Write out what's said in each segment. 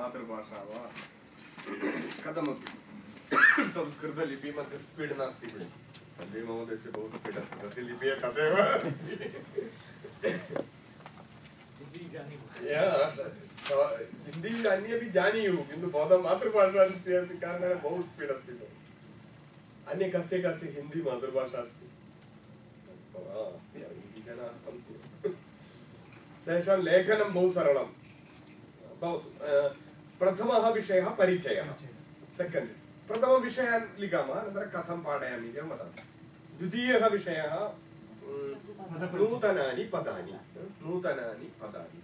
मातृभाषा वा कथमपि संस्कृतलिपिमध्ये स्पीड् नास्ति खलु सञ्जय महोदयस्य बहु स्पीड् अस्ति तस्य लिपिः तदेव हिंदी अन्येपि जानीयुः किन्तु भवतां मातृभाषा अस्ति कारणेन बहु स्पीड् अस्ति अन्य कस्य कस्य हिंदी मातृभाषा अस्ति हिन्दीजनाः सन्ति तेषां लेखनं बहु सरलं भवतु प्रथमः विषयः परिचयः. सेकेण्ड् प्रथमविषयान् लिखामः अनन्तरं कथं पाठयामि इति वदामि. द्वितीयः विषयः उम्, नूतनानि पदानि नूतनानि पदानि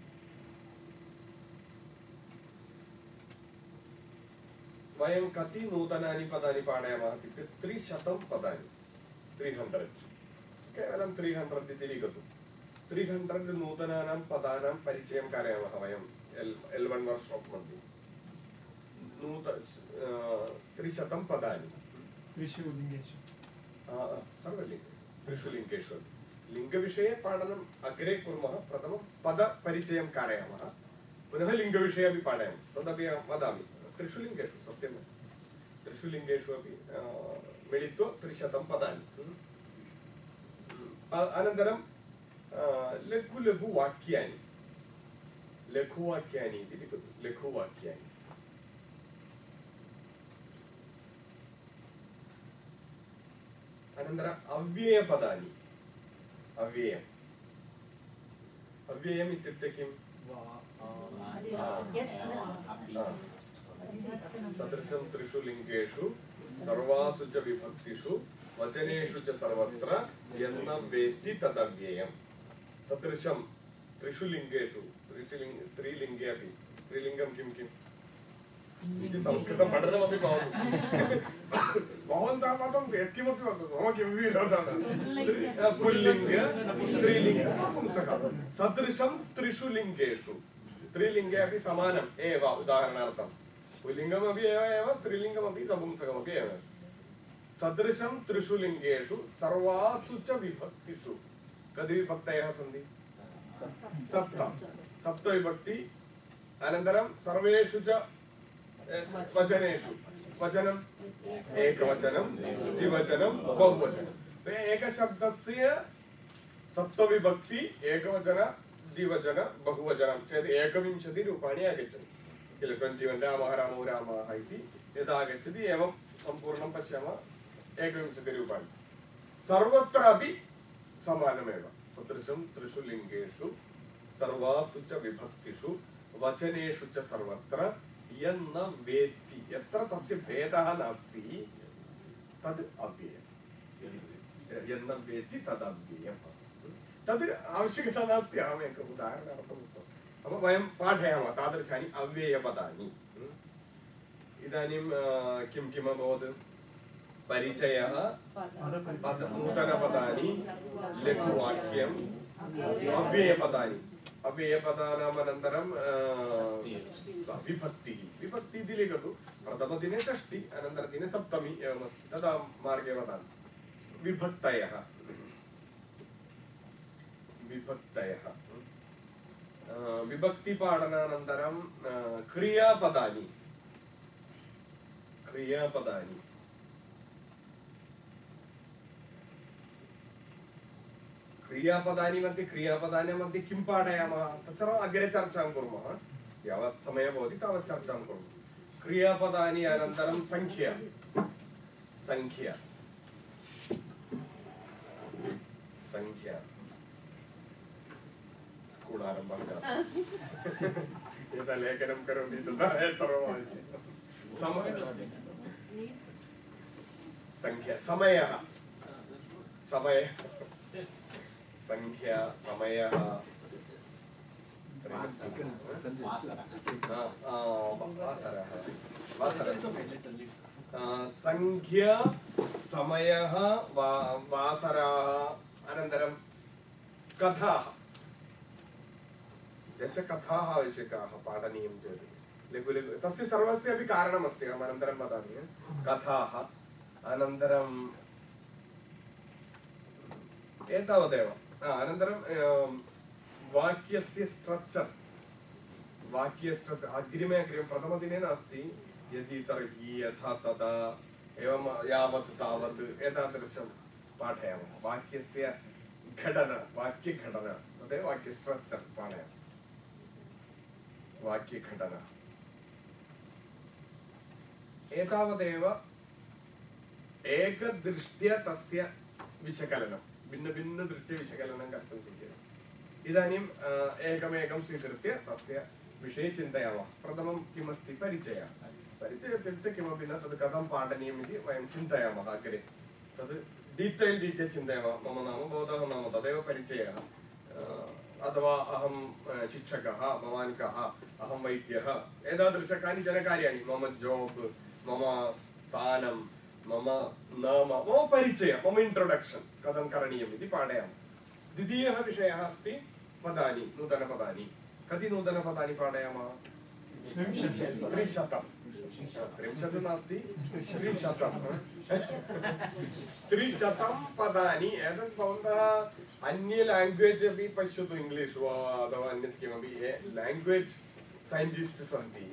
वयं कति नूतनानि पदानि पाठयामः इत्युक्ते त्रिशतं पदानि त्री हण्ड्रेड् केवलं त्री हण्ड्रेड् इति लिखतु त्री हण्ड्रेड् नूतनानां पदानां परिचयं कारयामः वयम् एल् एल् वन् वर्क्शाप् मध्ये नूत अ, त्रिशतं पदानि त्रिषु लिङ्गेषु सर्वलिङ्ग त्रिषु लिङ्गेषु अपि लिङ्गविषये पाठनम् अग्रे कुर्मः प्रथमं पदपरिचयं कारयामः पुनः लिङ्गविषये अपि पाठयामः तदपि अहं वदामि त्रिषु लिङ्गेषु सत्यं त्रिषु लिङ्गेषु अपि मिलित्वा त्रिशतं पदानि अनन्तरं लघु लघु वाक्यानि लघुवाक्यानि इति लिखतु लघुवाक्यानि अनन्तरम् अव्ययपदानि। अव्ययम्। अव्ययम् इत्युक्ते किम्? सदृशं त्रिषु लिङ्गेषु सर्वासु च विभक्तिषु वचनेषु च सर्वत्र यन्न वेत्ति तदव्ययम्। सदृशं त्रिषु लिङ्गेषु त्रिषु लिङ्ग त्रिलिङ्गे अपि। त्रिलिङ्गं किं किम्? इति संस्कृतपठनमपि भवतु भवन्तः वदन्तु यत्किमपि वदतु मम किमपि विरोधः न पुल्लिङ्ग स्त्रीलिङ्ग नपुंसकः सदृशं त्रिषु लिङ्गेषु स्त्रीलिङ्गे अपि समानम् एव उदाहरणार्थं पुल्लिङ्गमपि एव एव स्त्रीलिङ्गमपि नपुंसकमपि एव सदृशं त्रिषु लिङ्गेषु सर्वासु च विभक्तिषु कति विभक्तयः सन्ति सप्त सप्तविभक्ति अनन्तरं सर्वेषु च ए, वचनेषु। वचनम् एकवचनं, द्विवचनं, बहुवचनं। ते एकशब्दस्य सप्तविभक्ति एकवचन, द्विवचन, बहुवचनं। चेत् एकविंशतिरूपाणि आगच्छन्ति। किल ट्वेण्टि वन् रामः रामो रामाः, इति। यदा एवं सम्पूर्णं पश्यामः एकविंशतिरूपाणि सर्वत्रापि समानमेव। सदृशं त्रिषु लिङ्गेषु, सर्वासु च विभक्तिषु, वचनेषु च सर्वत्र यन्न वेत्ति यत्र तस्य भेदः नास्ति तद् अव्ययम् यन्न वेत्ति तदव्ययम् तद् आवश्यकता नास्ति अहमेकम् उदाहरणार्थम् उक्तवान् नाम वयं पाठयामः तादृशानि अव्ययपदानि इदानीं किं किम् अभवत् परिचयः पद नूतनपदानि लघुवाक्यम् अव्ययपदानि अव्ययपदानाम् अनन्तरं अ, विभक्तिः। विभक्ति इति लिखतु प्रथमदिने षष्टि अनन्तरदिने सप्तमी एवमस्ति तदा मार्गे वदामि विभक्तयः। विभक्तयः। विभक्तिपाठनानन्तरं क्रियापदानि। क्रियापदानि। क्रियापदानि मध्ये क्रियापदानां मध्ये किं पाठयामः? तत्सर्वम् अग्रे चर्चां कुर्मः। यावत् समयः भवति तावत् चर्चां कुर्मः। क्रियापदानि अनन्तरं सङ्ख्या सङ्ख्या सङ्ख्या आरम्भं यदा लेखनं करोमि तदा सर्वम् आवश्यकं सङ्ख्या समयः। समयः। सङ्ख्या समयः वासरः आ, सङ्ख्या समयः वा वासराः अनन्तरं कथाः दशकथाः आवश्यकाः पाठनीयं चेत् लघु लघु तस्य सर्वस्य अपि कारणमस्ति अहम् अनन्तरं वदामि कथाः अनन्तरं एतावदेव अनन्तरं वाक्यस्य स्ट्रक्चर् वाक्यस्ट्रक् अग्रिमे अग्रिमे प्रथमदिने नास्ति यदि तर्हि यथा तदा एवं यावत् तावत् एतादृशं पाठयामः वाक्यस्य घटना वाक्यघटना तदेव वाक्य स्ट्रक्चर् पाठयामः वाक्यघटना एतावदेव एकदृष्ट्या तस्य विषकलनं भिन्नभिन्नदृष्ट्या विषकलनं कर्तुं शक्यते इदानीम् अ, एकमेकं स्वीकृत्य तस्य विषये चिन्तयामः प्रथमं किमस्ति परिचयः परिचयः इत्युक्ते किमपि न तद् कथं पाठनीयम् इति वयं चिन्तयामः अग्रे तद् डीटैल् रीत्या चिन्तयामः मम नाम भवतः नाम तदेव परिचयः अ, अथवा अहं अ, शिक्षकः भवान् कः अहं वैद्यः एतादृश कानिचन कार्याणि मम जोब् मम स्थानं मम नाम मम परिचयः मम इन्ट्रोडक्षन् कथं करणीयम् इति पाठयामः। द्वितीयः विषयः अस्ति पदानि, नूतनपदानि। कति नूतनपदानि पाठयामः? त्रिशतं। त्रिंशत् नास्ति? त्रिशतं। त्रिशतं पदानि। एतत् भवन्तः अन्य लाङ्ग्वेज् अपि पश्यतु वा अथवा अन्यत् किमपि। ये लाङ्ग्वेज् सैन्टिस्ट् सन्ति,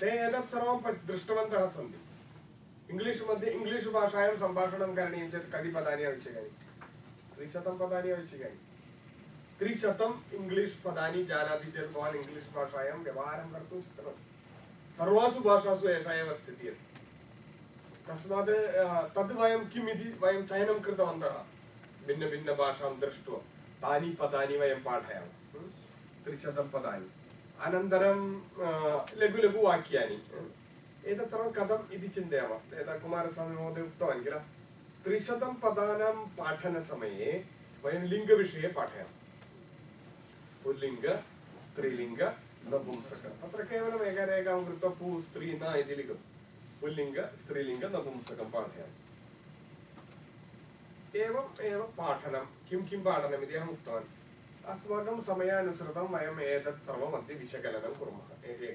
ते एतत् सर्वं दृष्टवन्तः सन्ति। इङ्ग्लिश् मध्ये इङ्ग्लिश् भाषायां सम्भाषणं करणीयं चेत् कति पदानि आवश्यकानि? त्रिशतं पदानि आवश्यकानि? त्रिशतम् इङ्ग्लिश् पदानि जानाति चेत् भवान् इङ्ग्लिश् भाषायां व्यवहारं कर्तुं शक्नोति। सर्वासु भाषासु एषा एव स्थितिः अस्ति। तस्मात् तद् वयं किम् इति वयं चयनं कृतवन्तः। भिन्नभिन्नभाषां दृष्ट्वा तानि पदानि वयं पाठयामः? त्रिशतं पदानि। अनन्तरं लघु लघु वाक्यानि। hm? एतत् सर्वं कथम् इति चिन्तयामः यथा कुमारस्वामी महोदय उक्तवान् किल त्रिशतं पदानां पाठनसमये वयं लिङ्गविषये पाठयामः पुल्लिङ्ग स्त्रीलिङ्ग नपुंसक तत्र केवलम् एकरेखां कृत्वा पु स्त्री न इति लिखतु पुल्लिङ्ग स्त्रीलिङ्ग नपुंसकं पाठयामि एवम् एव पाठनं किं किं पाठनम् इति अहम् उक्तवान् अस्माकं समयानुसृतं वयम् एतत् सर्वम् अद्य विषकलनं कुर्मः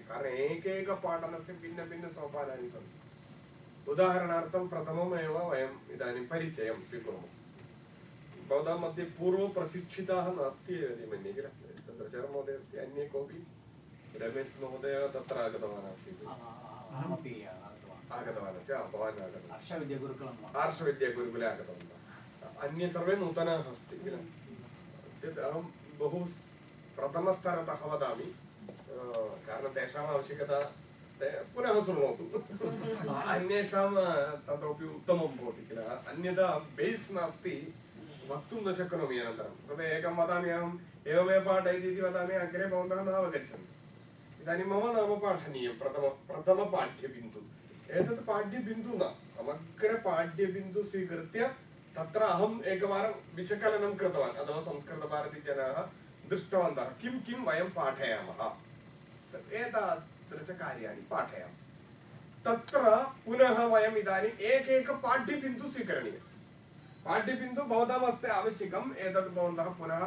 कारणम् एकैकपाठनस्य भिन्नभिन्नसोपानानि सन्ति उदाहरणार्थं प्रथममेव वयम् इदानीं परिचयं स्वीकुर्मः भवतां मध्ये पूर्वप्रशिक्षिताः नास्ति इति मन्ये किल चन्द्रशेखरमहोदय अस्ति अन्ये कोऽपि रमेश महोदय तत्र आगतवान् आसीत् आगतवान् अस्ति भवान् आगतवान् हर्षविद्यागुरुकुलं? आर्षविद्यागुरुकुले आगतवन्तः अन्ये सर्वे नूतनाः अस्ति किल चेत् अहं बहु प्रथमस्तरतः वदामि। कारणं तेषाम् आवश्यकता ते पुनः शृणोतु। अन्येषां ततोपि उत्तमं भवति किल? अन्यथा बेस् नास्ति वक्तुं न शक्नोमि अनन्तरं। तद् एकं वदामि अहम् एवमेव पाठयति इति वदामि अग्रे भवन्तः न अवगच्छन्ति इदानीं मम नाम पाठनीयं प्रथम प्रथमपाठ्यबिन्दुः एतत् पाठ्यबिन्दुः न समग्रपाठ्यबिन्दुः स्वीकृत्य तत्र अहम् एकवारं विषकलनं कृतवान् अथवा संस्कृतभारतीजनाः दृष्टवन्तः किं किं वयं पाठयामः? एतादृशकार्याणि पाठयामः। तत्र पुनः वयम् इदानीम् एकैकपाठ्यबिन्दुः स्वीकरणीयम्। पाठ्यबिन्दुः भवतां हस्ते आवश्यकम् एतत् भवन्तः पुनः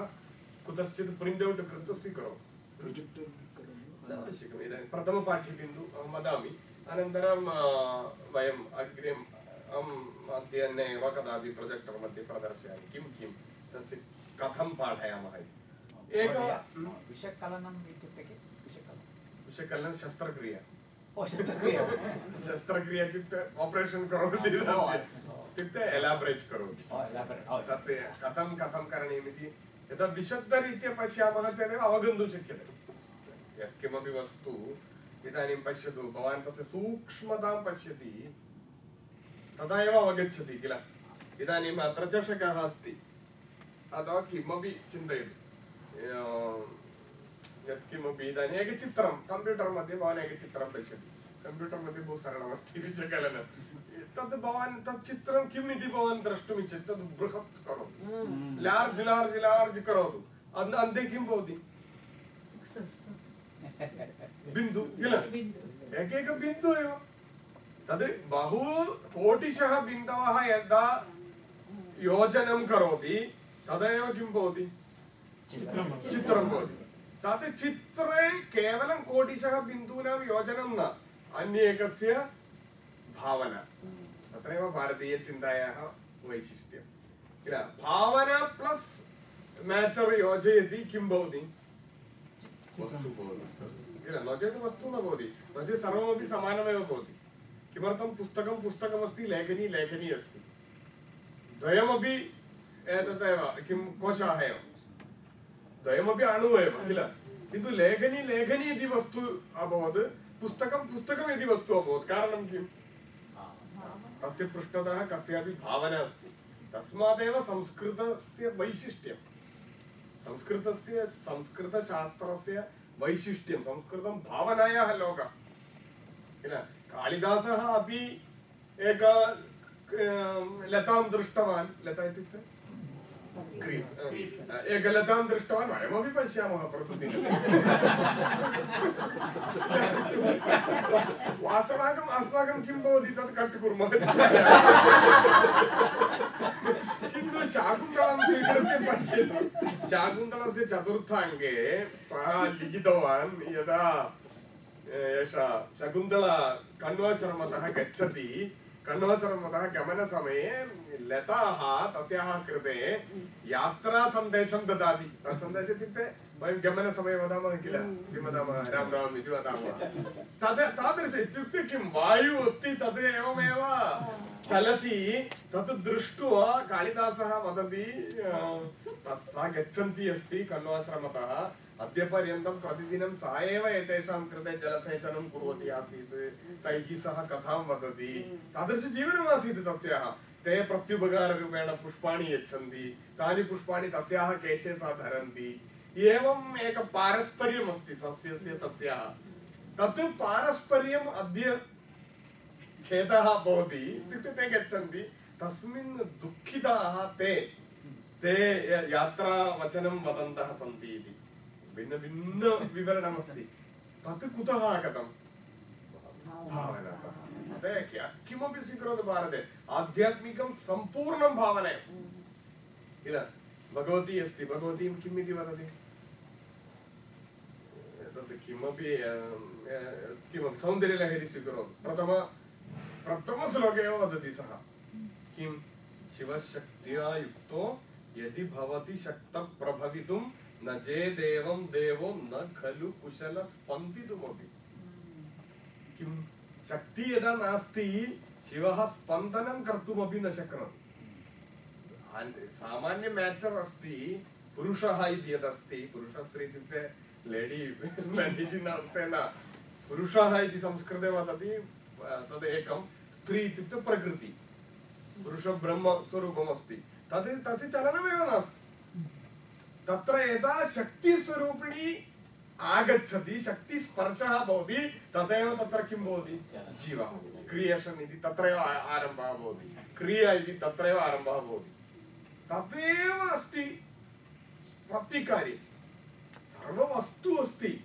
कुतश्चित् प्रिण्ट् औट् कृत्वा स्वीकरोतु। आवश्यकम् इदानीं प्रथमपाठ्यबिन्दुः अहं वदामि अनन्तरं वयम् अग्रे अहं मध्याह्ने एव कदापि प्रोजेक्टर् मध्ये प्रदर्शयामि। किं किं? तस्य कथं पाठयामः इति। एक विषकलनम् इत्युक्ते किं? विषकलनं विषयकलनं शस्त्रक्रिया। शस्त्रक्रिया इत्युक्ते आपरेशन् करोति। अस्तु, इत्युक्ते एलाबरेट् करोति। तत् कथं कथं करणीयमिति यदा विशुद्धरीत्या पश्यामः चेदेव अवगन्तुं शक्यते। यत्किमपि वस्तु इदानीं पश्यतु भवान् तस्य सूक्ष्मतां पश्यति। तदा एव अवगच्छति किल? इदानीम् अत्र चषकः अस्ति। अथवा किमपि चिन्तयतु। यत्किमपि इदानीम् एकचित्रं कम्प्यूटर् मध्ये भवान् एकचित्रं पश्यति। कम्प्यूटर् मध्ये बहु सरलमस्ति विचकलनं तद् भवान् तत् चित्रं किम् इति भवान् द्रष्टुमिच्छति तद् बृहत् करोतु। लार्ज् लार्ज् लार्ज् करोतु। अन्ते किं भवति? बिन्दु किल? एकैक बिन्दु एव। तद् बहु कोटिशः बिन्दवः यदा योजनं करोति तदैव किं भवति? चित्रं चित्रं भवति। तत् चित्रे केवलं कोटिशः बिन्दूनां योजनं न अन्येकस्य भावना। तत्रैव भारतीयचिन्तायाः वैशिष्ट्यं किल भावना प्लस् मेटर् योजयति किं भवति? वस्तु भवति। किल नो चेत् वस्तु न भवति। नो चेत् सर्वमपि समानमेव भवति। किमर्थं पुस्तकं पुस्तकमस्ति, लेखनी लेखनी अस्ति? द्वयमपि एतदेव किं कोशाः एव? द्वयमपि अणु एव, किल? किन्तु लेखनी लेखनी इति वस्तु अभवत्, पुस्तकं पुस्तकम् इति वस्तु अभवत्, कारणं किम्? तस्य पृष्ठतः कस्यापि भावना अस्ति। तस्मादेव संस्कृतस्य वैशिष्ट्यं। संस्कृतस्य, संस्कृतशास्त्रस्य वैशिष्ट्यं, संस्कृतं भावनायाः लोकः। किल? कालिदासः अपि एक लतां दृष्टवान्। लता इत्युक्ते? क्रीम् एकलतां दृष्टवान् वयमपि पश्यामः प्रतिदिनं अस्माकम् अस्माकं किं भवति? तत् कट् कुर्मः। किन्तु शाकुन्तलं स्वीकृत्य पश्यतु। शाकुन्तलस्य चतुर्थाङ्गे सः लिखितवान् यदा एषा शकुन्तला कण्वाश्रमतः गच्छति। कण्वाश्रमतः गमनसमये लताः तस्याः कृते यात्रासन्देशं ददाति। तत् सन्देशः इत्युक्ते वयं गमनसमये वदामः किल? किं वदामः राम राम इति वदामः। तद् तादृश इत्युक्ते किं वायुः अस्ति तद् एवमेव चलति। तत् दृष्ट्वा कालिदासः वदति सा गच्छन्ती अस्ति कण्वाश्रमतः अद्यपर्यन्तं प्रतिदिनं सा एव एतेषां कृते जलसेचनं कुर्वती आसीत् तैः सह कथां वदति। तादृशजीवनमासीत् तस्याः। ते प्रत्युपकाररूपेण पुष्पाणि यच्छन्ति। तानि पुष्पाणि तस्याः केशे सा धरन्ति। एवम् एक पारस्पर्यम् अस्ति सस्यस्य तस्याः। तत् पारस्पर्यम् अद्य छेदः भवति इत्युक्ते ते गच्छन्ति। तस्मिन् दुःखिताः ते ते यात्रावचनं वदन्तः सन्ति इति। भिन्नभिन्नविवरणमस्ति तत् कुतः आगतं भावनातः किमपि स्वीकरोतु भारते आध्यात्मिकं सम्पूर्णं भावनया किल भगवती अस्ति भगवतीं किम् इति वदति तत् किमपि किमपि सौन्दर्यलहरी स्वीकरोतु प्रथम प्रथमश्लोके एव वदति सः किं शिवशक्त्या युक्तो यदि भवति शक्तप्रभवितुं न चेदेवं देवो न खलु कुशल स्पन्दितुमपि। किं शक्ति यदा नास्ति, शिवः स्पन्दनं कर्तुमपि न शक्नोति। सामान्य मैटर् अस्ति, पुरुषः इति यदस्ति पुरुषस्त्री इत्युक्ते लेडि लेडि इति नास्ति न। पुरुषः इति संस्कृते वदति तद् एकं स्त्री इत्युक्ते प्रकृति। पुरुषब्रह्मस्वरूपम् अस्ति तद्, तस्य चलनमेव नास्ति। तत्र यदा शक्तिस्वरूपिणी आगच्छति शक्तिस्पर्शः भवति तदेव तत्र किं भवति? जीवः क्रियेशन् इति तत्रैव आरम्भः भवति। क्रिया इति तत्रैव आरम्भः भवति। तदेव अस्ति प्रतिकार्ये। सर्ववस्तु अस्ति।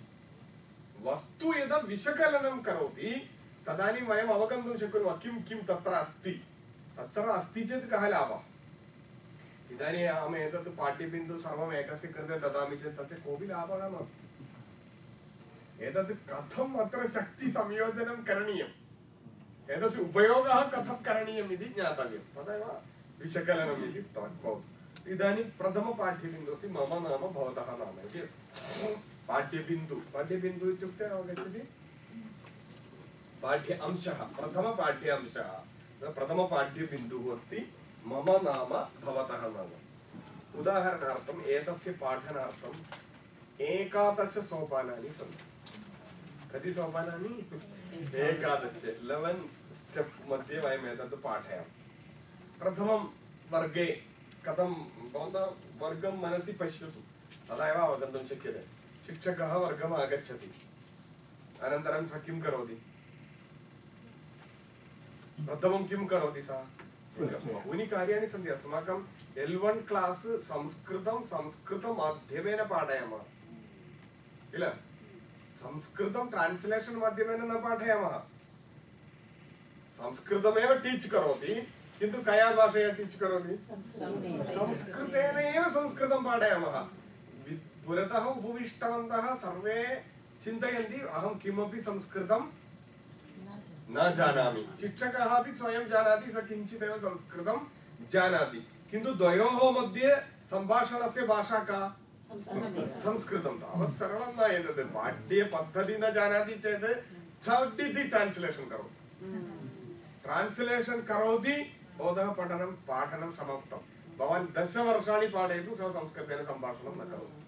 वस्तु यदा विषकलनं करोति तदानीं वयम् अवगन्तुं शक्नुमः किं किं तत्र अस्ति। तत्र अस्ति चेत् कः लाभः? इदानीम् अहम् एतत् पाठ्यबिन्दु सर्वम् एकस्य कृते ददामि चेत् तस्य कोऽपि लाभः नास्ति एतत् कथम् अत्र शक्तिसंयोजनं करणीयम्। एतस्य उपयोगः कथं करणीयम् इति ज्ञातव्यं तदेव विषकलनम् इति भवति इदानीं प्रथमपाठ्यबिन्दुः अस्ति मम नाम भवतः नाम इति इत्युक्ते पाठ्य अंशः प्रथमपाठ्य अंशः। प्रथमपाठ्यबिन्दुः अस्ति मम नाम भवतः नाम। उदाहरणार्थम् एतस्य पाठनार्थम् एकादशसोपानानि सन्ति। कति सोपानानि? एकादश। लेवन् स्टेप् मध्ये वयम् एतत् पाठयामः। प्रथमं वर्गे कथं भवन्तः वर्गं मनसि पश्यतु। तदा एव अवगन्तुं शक्यते। शिक्षकः वर्गम् आगच्छति। अनन्तरं सः किं करोति? प्रथमं किं करोति सः? बहूनि कार्याणि सन्ति अस्माकम् एल् वन् क्लास् संस्कृतं संस्कृतमाध्यमेन पाठयामः किल संस्कृतं न पाठयामः संस्कृतमेव टीच् करोति किन्तु कया टीच् करोति संस्कृतेन एव संस्कृतं पाठयामः पुरतः उपविष्टवन्तः सर्वे चिन्तयन्ति न जानामि। शिक्षकः अपि स्वयं जानाति सः किञ्चिदेव संस्कृतं जानाति। किन्तु द्वयोः मध्ये सम्भाषणस्य भाषा का? संस्कृतं तावत् सरलं न एतत् पाठ्यपद्धतिः न जानाति चेत् झटिति ट्रान्स्लेशन् करोति। ट्रान्स्लेशन् करोति भवतः पठनं पाठनं समाप्तं। भवान् दशवर्षाणि पाठयतु सः संस्कृतेन सम्भाषणं न करोति।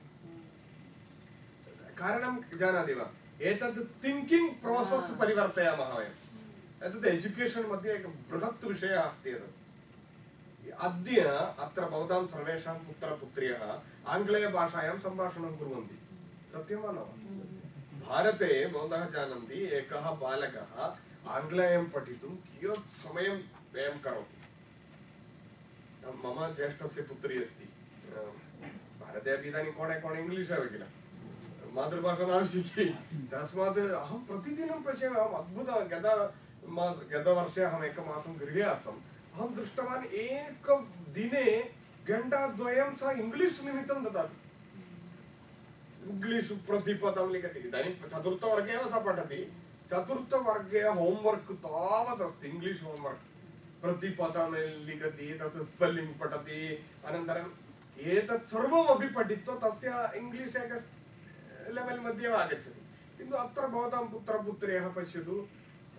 कारणं जानाति वा? एतत् थिङ्किङ्ग् प्रोसेस् परिवर्तयामः वयम्। एतत् एजुकेशन् मध्ये एकः बृहत् विषयः अस्ति एतत् अद्य अत्र भवतां सर्वेषां पुत्रपुत्र्यः आङ्ग्लेयभाषायां सम्भाषणं कुर्वन्ति. सत्यं वा न? भारते भवन्तः जानन्ति, एकः बालकः आङ्ग्लेयं पठितुं कियत् समयं व्ययं करोति? मम ज्येष्ठस्य पुत्री अस्ति. भारते अपि इदानीं कोणे कोणे इङ्ग्लिश् एव किल? मातृभाषा नावश्यकी तस्मात् अहं प्रतिदिनं पश्यामि, अहम् अद्भुतं गत मास गतवर्षे अहम् एकमासं गृहे आसम्। अहं दृष्टवान् एकदिने घण्टाद्वयं सः इङ्ग्लिश् निमित्तं ददाति। इङ्ग्लिश् प्रतिपदं लिखति। इदानीं चतुर्थवर्गे एव सः पठति। चतुर्थवर्गे होम्वर्क् तावत् अस्ति इङ्ग्लिश् होम्वर्क्। प्रतिपदं लिखति, तस्य स्पेल्लिङ्ग् पठति, अनन्तरम् एतत् सर्वमपि पठित्वा तस्य इङ्ग्लिश् एक लेवेल् मध्ये एव आगच्छति। किन्तु अत्र भवतां पुत्रपुत्र्यः पश्यतु।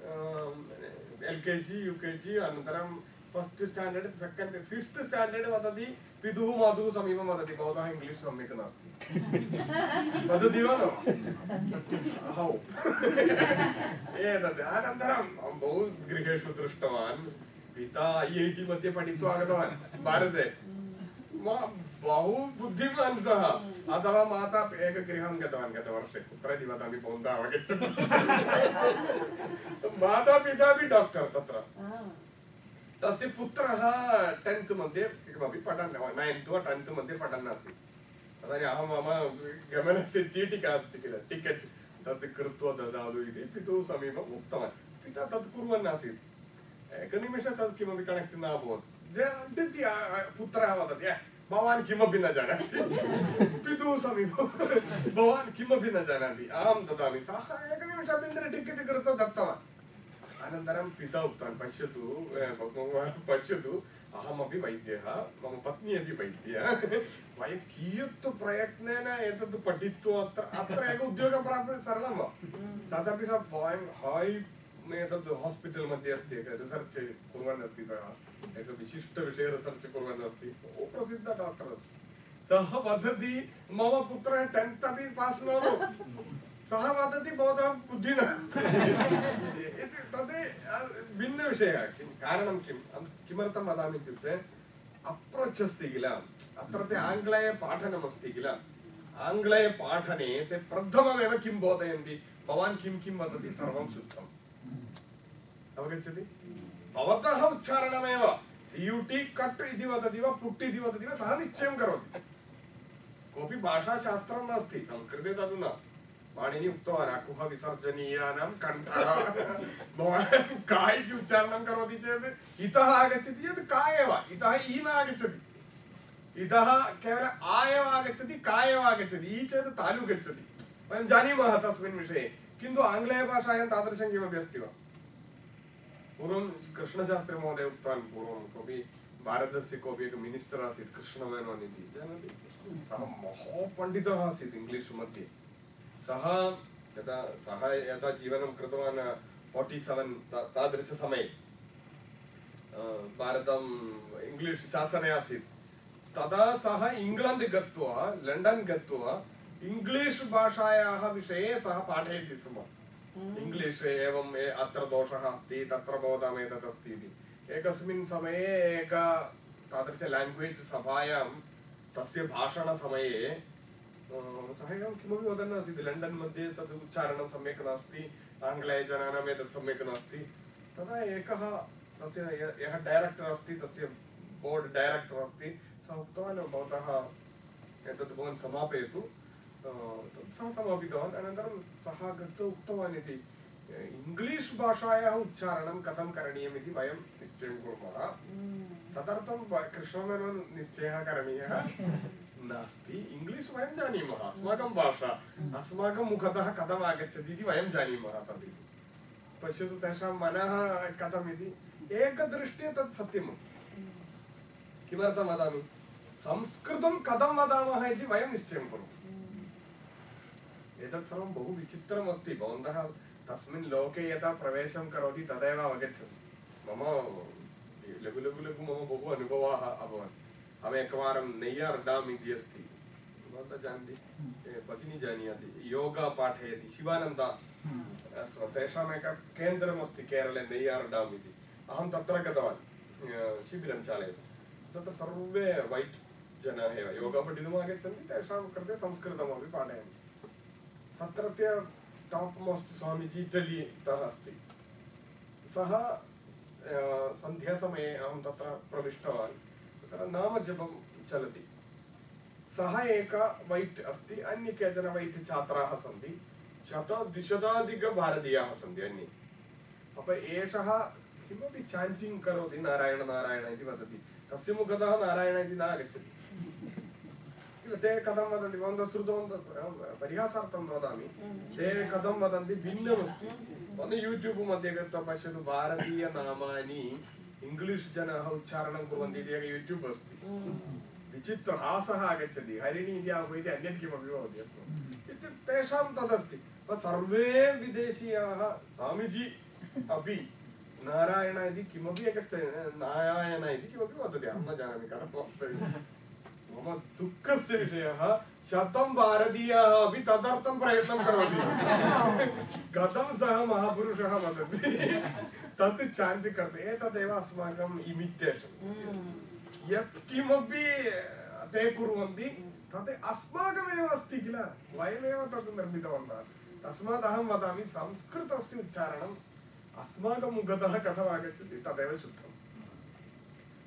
एल् के जि यु के जि अनन्तरं first standard second fifth standard वदति पितुः मातुः समीपं वदति भवतः इङ्ग्लिश् सम्यक् नास्ति वदति वा न वा? हौ एतत् अनन्तरं अहं बहु गृहेषु दृष्टवान् पिता ऐ ऐ टि मध्ये पठित्वा आगतवान् भारते मा- बहु बुद्धिमान् सः अथवा माता एकगृहं गतवान् गतवर्षे कुत्र इति वदामि भवन्तः अवगच्छन्तु माता पितापि डाक्टर् तत्र तस्य पुत्रः टेन्त् मध्ये किमपि पठन् नैन्त् वा टेन्त् मध्ये पठन् आसीत् तदानीम् अहं मम गमनस्य चीटिका अस्ति किल टिकेट् तत् कृत्वा ददातु इति पितुः समीपम् उक्तवान् पिता तत् कुर्वन् आसीत् एकनिमेषं तत् किमपि कनेक्ट् न अभवत् पुत्रः वदति भवान् किमपि न जानाति। पितुः समीपं भवान् किमपि न जानाति। अहं ददामि। सः एकनिमेषाभ्यन्तरे टिकेट् कृत्वा दत्तवान्। अनन्तरं पिता उक्तवान् पश्यतु भगवान् पश्यतु अहमपि वैद्यः मम पत्नी अपि वैद्या। वयं कियत् प्रयत्नेन एतत् पठित्वा अत्र अत्र एक उद्योगं प्राप्तुं सरलं वा। तदपि सः वयं है एतत् हास्पिटल् मध्ये अस्ति एकः रिसर्च् कुर्वन् अस्ति सः एकः विशिष्टविषये रिसर्च् कुर्वन् अस्ति बहु प्रसिद्धः डाक्टर् अस्ति सः वदति मम पुत्रः टेन्त् अपि पास् न अभवत् सः वदति भवतः बुद्धिः नास्ति इति तद् अ, भिन्नविषयः किं कारणं किम् अहं किमर्थं वदामि इत्युक्ते अप्रोच् अस्ति किल अत्र ते आङ्ग्लेयपाठनमस्ति किल आङ्ग्लेयपाठने ते प्रथममेव किं बोधयन्ति भवान् किं किं वदति सर्वं शुद्धम् अवगच्छति भवतः उच्चारणमेव सि यु टि कट् इति वदति वा पुट् इति वदति वा सः निश्चयं करोति कोऽपि भाषाशास्त्रं नास्ति संस्कृते तद् न पाणिनि उक्तवान् अकुह विसर्जनीयानां कण्ठः भवान् का इति उच्चारणं करोति चेत् इतः आगच्छति चेत् का एव इतः इ न आगच्छति इतः केवलं आ एव आगच्छति का एव आगच्छति इ चेत् तालु गच्छति वयं जानीमः तस्मिन् विषये किन्तु आङ्ग्लेयभाषायां तादृशं किमपि अस्ति वा पूर्वं कृष्णशास्त्रीमहोदय उक्तवान्, पूर्वं कोऽपि भारतस्य कोऽपि एकः मिनिस्टर् आसीत् कृष्णमेनोन् इति जानाति? सः महापण्डितः आसीत् इङ्ग्लिश् मध्ये। सः यदा सः यदा जीवनं कृतवान् फार्टि सेवेन् तादृशसमये भारतम् इङ्ग्लिश् शासने आसीत्। तदा सः इङ्ग्लण्ड् गत्वा लण्डन् गत्वा इङ्ग्लिश् भाषायाः विषये सः पाठयति स्म। इङ्ग्लिश् एवम् अत्र दोषः अस्ति, तत्र भवताम् एतत् अस्ति इति। एकस्मिन् समये एक तादृश लाङ्ग्वेज् सभायां, तस्य भाषणसमये सः एवं किमपि वदन् आसीत् लण्डन् मध्ये तद् उच्चारणं सम्यक् नास्ति आङ्ग्लेयजनानाम् एतत् सम्यक् नास्ति। तदा एकः, तस्य यः डैरेक्टर् अस्ति, तस्य बोर्ड् डैरेक्टर् अस्ति, सः उक्तवान्, भवतः एतत् भवान् समापयतु। अ, तत् सः समापितवान् अनन्तरं सः गत्वा उक्तवान् इति इङ्ग्लिश् भाषायाः उच्चारणं कथं करणीयम् इति वयं निश्चयं कुर्मः तदर्थं कृष्णमेनोन् निश्चयः करणीयः नास्ति इङ्ग्लिश् वयं जानीमः अस्माकं भाषा अस्माकं मुखतः कथम् आगच्छति इति वयं जानीमः तद् पश्यतु तेषां मनः कथम् इति एकदृष्ट्या तत् सत्यम् किमर्थं वदामि संस्कृतं कथं वदामः इति वयं निश्चयं कुर्मः एतत् सर्वं बहु विचित्रमस्ति। भवन्तः तस्मिन् लोके यदा प्रवेशं करोति तदेव अवगच्छन्ति मम लघु लघु लघु मम बहु अनुभवाः अभवन्। अहमेकवारं नेय्यार् डाम् इति अस्ति। भवन्तः जानन्ति भगिनी जानीयाति। योगा पाठयति। शिवानन्द अस्तु, तेषाम् एकं केन्द्रमस्ति केरळे नेय्यार् डाम् इति। अहं तत्र गतवान् शिबिरं चालयति। तत्र सर्वे वैट् जनाः एव। योगा पठितुम् आगच्छन्ति तेषां कृते संस्कृतमपि पाठयन्ति। तत्रत्य टाप् मोस्ट् स्वामीजी इटलीतः अस्ति। सः सन्ध्यासमये अहं तत्र प्रविष्टवान्। तत्र नामजपं चलति। सः एक वैट् अस्ति, अन्ये केचन वैट् छात्राः सन्ति। शत द्विशताधिकभारतीयाः सन्ति अन्ये। अप एषः किमपि चाण्टिङ्ग् करोति, नारायण नारायण इति वदति। तस्य मुखतः नारायण इति न आगच्छति ते कथं वदन्ति भवन्तः श्रुतवन्तः अहं परिहासार्थं वदामि ते कथं वदन्ति भिन्नमस्ति भवन्तः यूट्यूब् मध्ये गत्वा पश्यतु भारतीयनामानि इङ्ग्लिश् जनाः उच्चारणं कुर्वन्ति इति एकं यूट्यूब् अस्ति विचित्र हासः आगच्छति हरिणी इति आह्वयति अन्यत् किमपि भवति अस्तु इत्युक्ते तेषां तदस्ति सर्वे विदेशीयाः स्वामीजी अपि नारायण इति किमपि एकश्च नारायण इति किमपि वदति अहं न जानामि कथं वक्तव्यं मम दुःखस्य विषयः शतं भारतीयाः अपि तदर्थं प्रयत्नं करोति। कथं सः महापुरुषः वदति? तत् चाण्ट् कर्तुम्। एतदेव अस्माकम् इमिटेशन्। यत्किमपि ते कुर्वन्ति तत् अस्माकमेव अस्ति किल? वयमेव तत् निर्मितवन्तः। तस्मात् अहं वदामि संस्कृतस्य उच्चारणम् अस्माकं मुखतः कथम् आगच्छति तदेव शुद्धम्।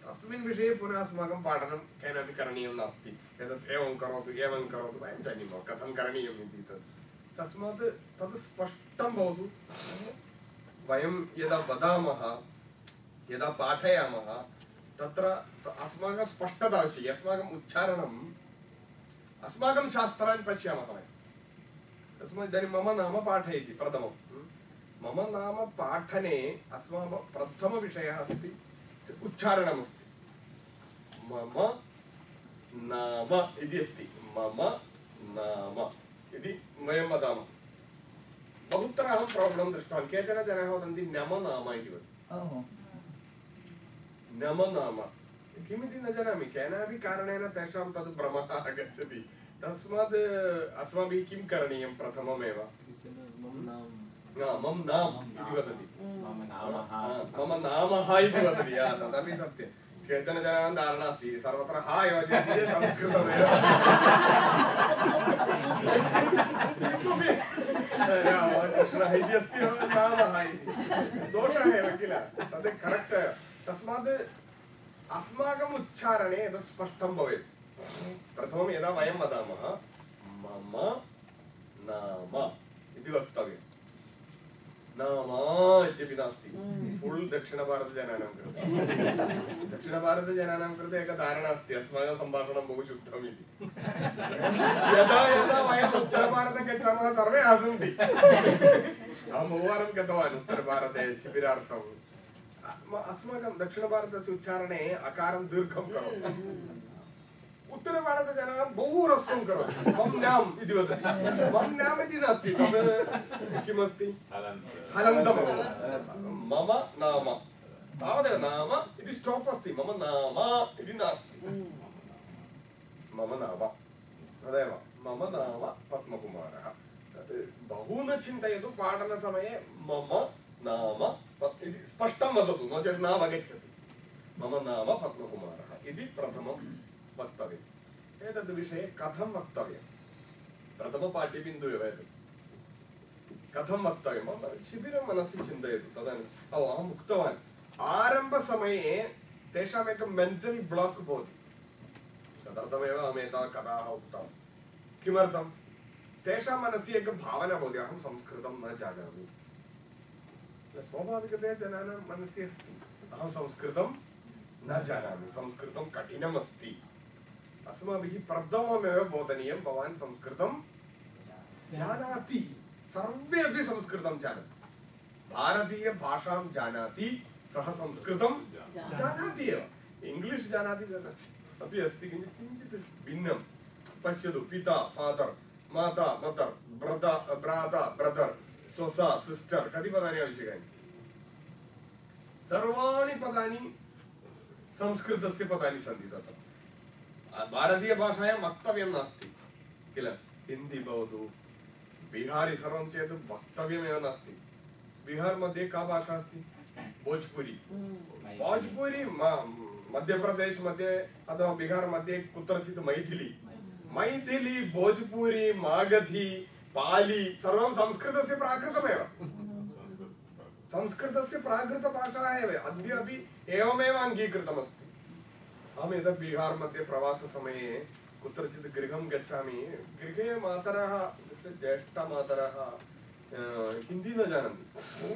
तस्मिन् विषये पुनः अस्माकं पाठनं केनापि करणीयं नास्ति एतत् एवं करोतु एवं करोतु वयं जानीमः कथं करणीयम् इति तत् तस्मात् तद् स्पष्टं भवतु वयं यदा वदामः यदा पाठयामः तत्र अस्माकं स्पष्टता आवश्यकी अस्माकम् उच्चारणम् अस्माकं शास्त्रान् पश्यामः वयं तस्मात् इदानीं मम नाम पाठयति प्रथमं मम नाम पाठने अस्माकं प्रथमविषयः अस्ति उच्चारणमस्ति मम नाम इति अस्ति। मम नाम इति वयं वदामः। बहुत्र अहं प्राब्लं दृष्टवान्। केचन जनाः वदन्ति नम नाम इति वदन्ति। नम नाम। किमिति न जानामि। केनापि कारणेन तेषां तद् भ्रमः आगच्छति। तस्मात् अस्माभिः किं करणीयं प्रथममेव? हा, मम नाम इति वदति मम हा, नामः मम नामः इति वदति तदपि सत्यं केचन जनानां धारणा अस्ति सर्वत्र हा योजयति चेत् संस्कृतमेव रामकृष्णः इति अस्ति नामः इति दोषः एव किल तद् करेक्ट् तस्मात् अस्माकम् उच्चारणे एतत् स्पष्टं भवेत् प्रथमं यदा वयं वदामः मम नाम इति वक्तव्यं नाम इत्यपि नास्ति फुल् दक्षिणभारतजनानां कृते दक्षिणभारतजनानां कृते एका धारणा अस्ति अस्माकं सम्भाषणं बहु शुद्धम् इति यदा यदा वयम् उत्तरभारते गच्छामः सर्वे हसन्ति अहं बहुवारं गतवान् उत्तरभारते शिबिरार्थम् अ- अस्माकं दक्षिणभारतस्य उच्चारणे अकारं दीर्घं करोति उत्तरभारतजनाः बहु ह्रस्वं करोति मम नाम इति वदति मम नाम इति नास्ति तद् किमस्ति हलन्तं मम नाम तावदेव नाम इति स्टाप् अस्ति मम नाम इति नास्ति मम नाम तदेव मम नाम पद्मकुमारः तत् बहु न चिन्तयतु पाठनसमये मम नाम इति स्पष्टं वदतु नो चेत् न अवगच्छति मम नाम पद्मकुमारः इति प्रथमं वक्तव्यम्। एतद् विषये कथं वक्तव्यं प्रथमपाठ्यबिन्दुः एव एतत् कथं वक्तव्यं भवन्तः शिबिरं मनसि चिन्तयतु तदानीम् ओ अहम् उक्तवान्। आरम्भसमये तेषाम् एकं मेण्टल् ब्लाक् भवति। तदर्थमेव अहम् एताः कथाः उक्तवान्। किमर्थं तेषां मनसि एका भावना भवति अहं संस्कृतं न जानामि। स्वाभाविकतया जनानां मनसि अस्ति। अहं संस्कृतं न जानामि। संस्कृतं कठिनमस्ति। अस्माभिः प्रथममेव बोधनीयं भवान् संस्कृतं जानाति। सर्वे अपि संस्कृतं जानन्ति भारतीयभाषां जानाति सः संस्कृतं जानाति। एव। इङ्ग्लिश् जानाति अपि अस्ति किञ्चित् किञ्चित् भिन्नं। पश्यतु पिता फादर् माता मदर् ब्रदा भ्राता ब्रदर् स्वसा सिस्टर् कति पदानि आवश्यकानि? सर्वाणि पदानि संस्कृतस्य पदानि सन्ति तत्र। भारतीयभाषायां वक्तव्यं नास्ति किल हिंदी भवतु बिहारी सर्वं चेत् वक्तव्यमेव नास्ति बिहार् मध्ये का भाषा अस्ति भोज्पुरी भोज्पुरी मध्यप्रदेश मध्ये अथवा बिहार मध्ये कुत्रचित् मैथिली मैथिली भोजपुरी मागधी पाली सर्वं संस्कृतस्य प्राकृतमेव संस्कृतस्य प्राकृतभाषा एव अद्यापि एवमेव अङ्गीकृतमस्ति अहम् एतत् बिहार् मध्ये प्रवाससमये कुत्रचित् गृहं गच्छामि। गृहे मातरः, इत्युक्ते ज्येष्ठमातरः हिंदी न जानन्ति।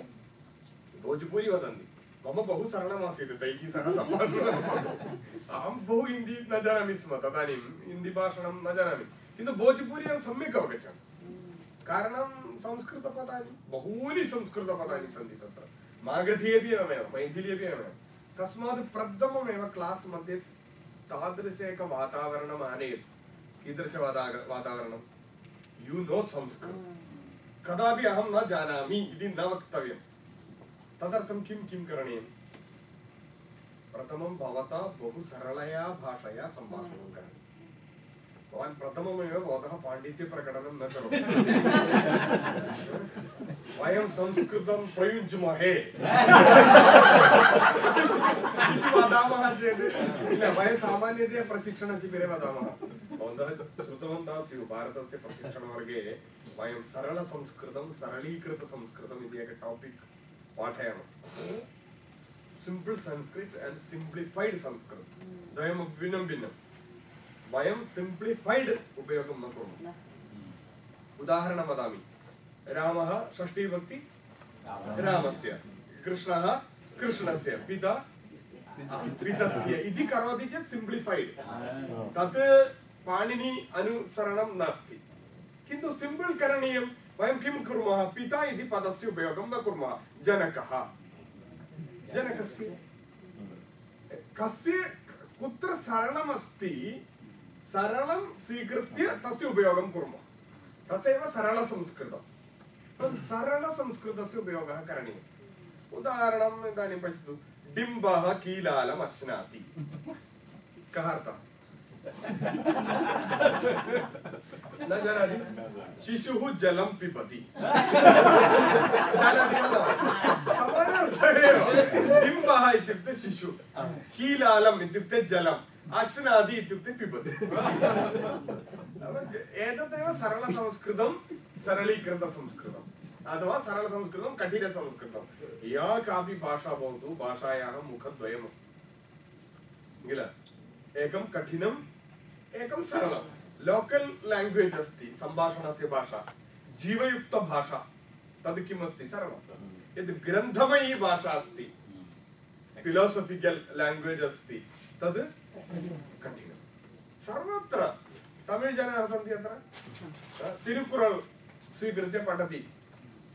भोजपुरी वदन्ति। मम बहु सरलमासीत् तैः सह सम्भाषणम् अहं बहु हिंदी न जानामि स्म, तदानीं हिन्दीभाषणं न जानामि। किन्तु भोजपुरी अहं सम्यक् अवगच्छामि कारणं संस्कृतपदानि, बहूनि संस्कृतपदानि सन्ति तत्र। मागधी अपि एवमेव, मैथिली अपि एवमेव। तस्मात् प्रथममेव क्लास् मध्ये तादृश एकं वातावरणम् आनयतु कीदृशवाता वातावरणं? यु नो संस्कृतं कदापि अहं न जानामि इति न वक्तव्यं तदर्थं किं किं करणीयं प्रथमं भवता बहु सरलया भाषया सम्भाषणं करणीयं भवान् प्रथममेव भवतः पाण्डित्यप्रकटनं न करोतु। संस्कृतं प्रयुञ्ज्महे इति वदामः चेत् वयं सामान्यतया प्रशिक्षणशिबिरे वदामः। भवन्तः श्रुतवन्तः स्युः भारतस्य प्रशिक्षणवर्गे वयं सरलसंस्कृतं सरलीकृतसंस्कृतम् इति एकं topic पाठयामः। Simple Sanskrit and simplified Sanskrit द्वयमपि भिन्नं भिन्नं वयं सिम्प्लिफैड् उपयोगं न कुर्मः। उदाहरणं वदामि। रामः षष्ठीभक्ति रामस्य कृष्णः कृष्णस्य पिता, पितस्य इति करोति चेत् सिम्प्लिफैड् तत् पाणिनि अनुसरणं नास्ति। किन्तु सिम्पल् करणीयं, वयं किं कुर्मः? पिता इति पदस्य उपयोगं न कुर्मः। जनकः। जनकस्य कस्य कुत्र सरलमस्ति सरलं स्वीकृत्य तस्य उपयोगं कुर्मः। तथैव सरलसंस्कृतं तत् सरलसंस्कृतस्य उपयोगः करणीयः उदाहरणम् इदानीं पश्यतु डिम्बः कीलालम् अश्नाति कः न जानाति शिशुः जलं पिबति जानाति न? समानार्थः एव डिम्बः इत्युक्ते शिशु कीलालम् इत्युक्ते जलम् अश्नादि इत्युक्ते पिबति एतदेव सरलसंस्कृतं सरलीकृतसंस्कृतम् अथवा सरलसंस्कृतं कठिनसंस्कृतं या कापि भाषा भवतु भाषायाः मुखद्वयमस्ति किल एकं कठिनम् एकं सरलं लोकल् लाङ्ग्वेज् अस्ति सम्भाषणस्य भाषा जीवयुक्तभाषा तद् किम् अस्ति सरलं यद् ग्रन्थमयी भाषा अस्ति फिलोसफिकल् लाङ्ग्वेज् अस्ति तद् कठिनं सर्वत्र तमिळ् जनाः सन्ति अत्र तिरुकुरल् स्वीकृत्य पठति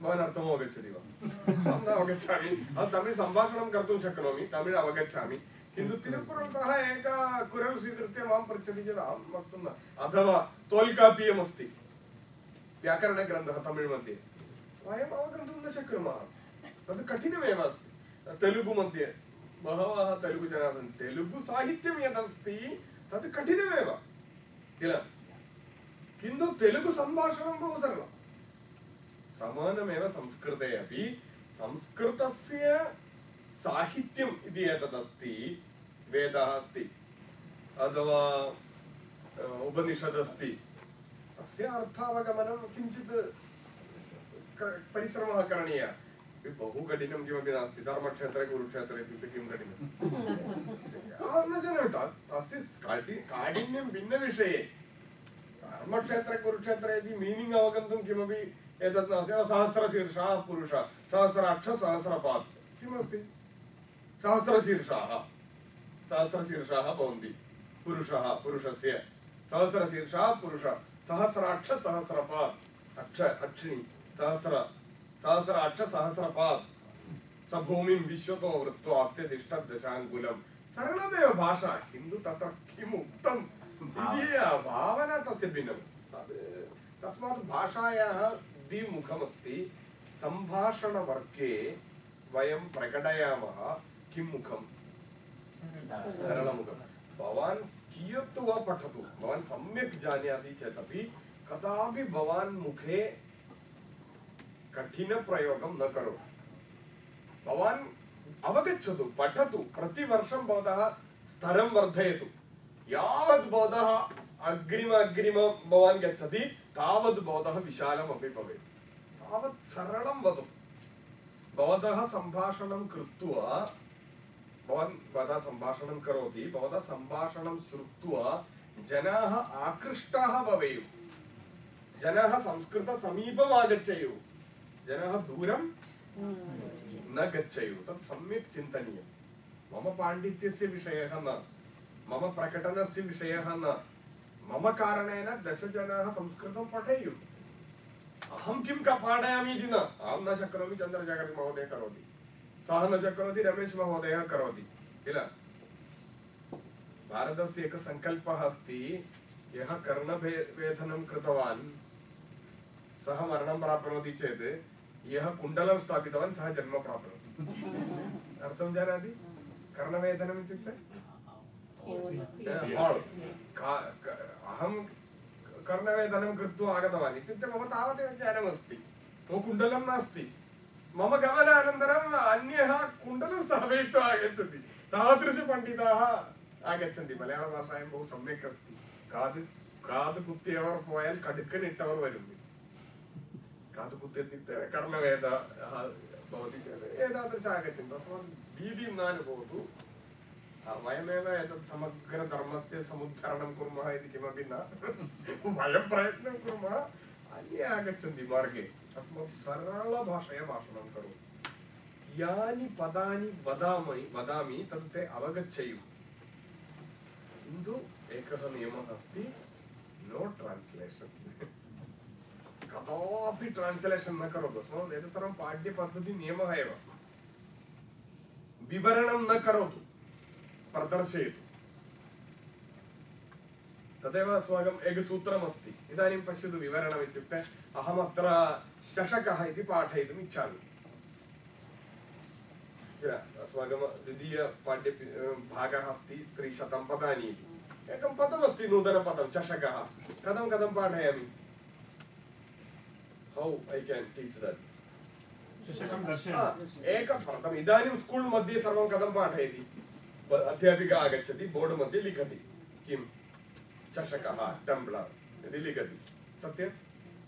भवान् अर्थम् अवगच्छति वा अहं न अवगच्छामि अहं तमिळ् सम्भाषणं कर्तुं शक्नोमि तमिळ् अवगच्छामि किन्तु तिरुकुरल्तः एक कुरल् स्वीकृत्य माँ पृच्छति चेत् अहं वक्तुं न अथवा तोल्कापीयम् अस्ति व्याकरणग्रन्थः तमिळ् मध्ये वयम् अवगन्तुं न शक्नुमः तद् कठिनमेव अस्ति तेलुगु मध्ये बहवः तेलुगु जनाः सन्ति तेलुगु साहित्यं यदस्ति तत् कठिनमेव किल किन्तु तेलुगु सम्भाषणं बहु सरलं समानमेव संस्कृते अपि संस्कृतस्य साहित्यम् इति एतदस्ति वेदः अस्ति अथवा अ, उपनिषदस्ति तस्य अर्थावगमनं किञ्चित् क- परिश्रमः करणीयः बहु कठिनं किमपि नास्ति धर्मक्षेत्रे कुरुक्षेत्रे इत्युक्ते किं न तस्य काठि काठिन्यं भिन्नविषये धर्मक्षेत्रे कुरुक्षेत्रे इति मीनिङ्ग् अवगन्तुं किमपि एतत् नास्ति सहस्रशीर्षः पुरुषः सहस्राक्ष सहस्रपात् सहस्रशीर्षाः सहस्रशीर्षाः भवन्ति पुरुषः पुरुषस्य पुरुषः अक्ष अक्षिणि सहस्र सहस्राक्ष सहस्रपात् स भूमिं विश्वतो वृत्वा अत्यतिष्ठत् दशाङ्कुलं। सरलमेव भाषा, किन्तु तत्र भावना तस्य भिन्नं। तस्मात् भाषायाः द्विमुखमस्ति। सम्भाषणवर्गे वयं प्रकटयामः किं भवान् कियत् वा पठतु। भवान् सम्यक् जानाति चेदपि कदापि भवान् मुखे कठिनप्रयोगं न करोतु भवान् अवगच्छतु पठतु प्रतिवर्षं भवतः स्तरं वर्धयतु यावत् भवतः अग्रिम अग्रिम भवान् गच्छति तावत् भवतः विशालमपि भवेत् तावत् सरलं वदतु भवतः सम्भाषणं कृत्वा भवान् भवतः सम्भाषणं करोति भवतः सम्भाषणं श्रुत्वा जनाः आकृष्टाः भवेयुः जनाः संस्कृतसमीपम् आगच्छेयुः जनाः दूरं न गच्छेयुः। तत् सम्यक् चिन्तनीयं। मम पाण्डित्यस्य विषयः न। मम प्रकटनस्य विषयः न। मम कारणेन दशजनाः संस्कृतं पठेयुः। अहं किं क- पाठयामि इति न। अहं न शक्नोमि चन्द्रशेखर महोदयः करोति। सः न शक्नोति रमेश महोदयः करोति। किल? भारतस्य एकः सङ्कल्पः अस्ति यः कर्णभे वेधनं कृतवान्। सः मरणं प्राप्नोति चेत् यः कुण्डलं स्थापितवान् सः जन्म प्राप्नोति अर्थं जानाति कर्णवेधनम् इत्युक्ते हाल् अहं कर्णवेधनं कृत्वा आगतवान् इत्युक्ते मम तावदेव ज्ञानमस्ति मम कुण्डलं नास्ति मम गमनानन्तरम् अन्यः कुण्डलं स्थापयित्वा आगच्छति तादृशपण्डिताः बहु सम्यक् अस्ति काद् काद् कुत्तियवर् पोयाल् कडुक्कनिट्टवर् वരും कातुकुत्ते इत्युक्ते कर्णवेदः भवति चेत् एतादृश आगच्छन्ति तस्मात् भीतिं न अनुभवतु आ, वयमेव एतत् समग्रधर्मस्य समुद्धरणं कुर्मः इति किमपि न वयं प्रयत्नं कुर्मः अन्ये आगच्छन्ति मार्गे तस्मात् सरलभाषया भाषणं करोतु यानि पदानि वदामि वदामि तत् ते अवगच्छेयुः किन्तु एकः नियमः अस्ति नो ट्रान्स्लेशन् कदापि ट्रान्स्लेशन् न करोतु. अस्माकम् एतत् सर्वं पाठ्यपद्धति एव. विवरणं न करोतु. प्रदर्शयतु. तदेव अस्माकम् एकं सूत्रमस्ति इदानीं पश्यतु विवरणम् इत्युक्ते अहम् अत्र चषकः इति पाठयितुम् इच्छामि. किल? अस्माकं द्वितीयपाठ्य भागः अस्ति त्रिशतं पदानि इति. एकं पदमस्ति नूतनपदं चषकः कथं कथं पाठयामि? हौ ऐ केन् टीच् दट् एकप्रथम इदानीं स्कूल् मध्ये सर्वं कथं पाठयति अध्यापिका आगच्छति बोर्ड् मध्ये लिखति किं चषकः टम्ब्लर् इति लिखति सत्यं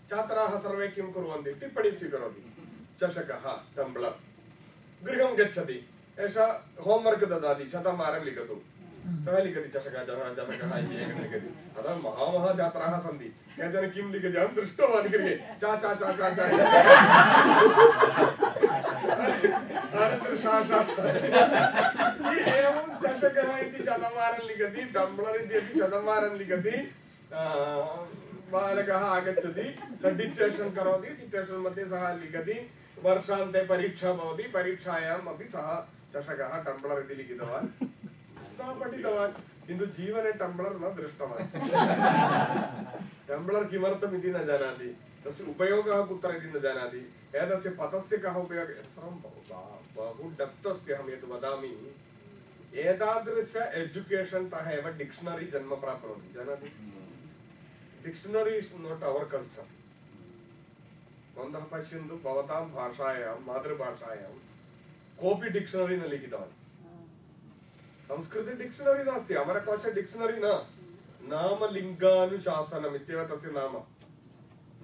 छात्राः सर्वे किं कुर्वन्ति टिप्पणीं स्वीकरोति चषकः टम्ब्लर् गृहं गच्छति एषा होम्वर्क् ददाति शतवारं लिखतु सः लिखति चषकः चषकः इति एकं लिखति तदा महामः सन्ति केचन किं लिखति अहं दृष्टवान् गृहे चा चा चा चा चा एवं चषकः इति शतवारं लिखति इति अपि शतवारं लिखति बालकः आगच्छति डिक्टेशन् करोति डिक्टेशन् मध्ये सः लिखति वर्षान्ते परीक्षा भवति, परीक्षायाम् अपि सः चषकः टम्ब्लर् इति लिखितवान्। सः पठितवान् किन्तु जीवने टम्ब्लर् न दृष्टवान् टम्ब्लर् किमर्थम् इति न जानाति तस्य उपयोगः कुत्र इति न जानाति एतस्य पदस्य कः उपयोगः सर्वं बा- बहु डेप्त् अस्ति अहं यत् वदामि एतादृश एजुकेशन् तः एव डिक्षनरी जन्म प्राप्नोति जानाति dictionary is not our culture भवन्तः पश्यन्तु भवतां भाषायां मातृभाषायां कोऽपि डिक्षनरी न लिखितवान् संस्कृते डिक्षनरी नास्ति, अमरकोश डिक्षनरी न। नामलिङ्गानुशासनम् इत्येव तस्य नाम।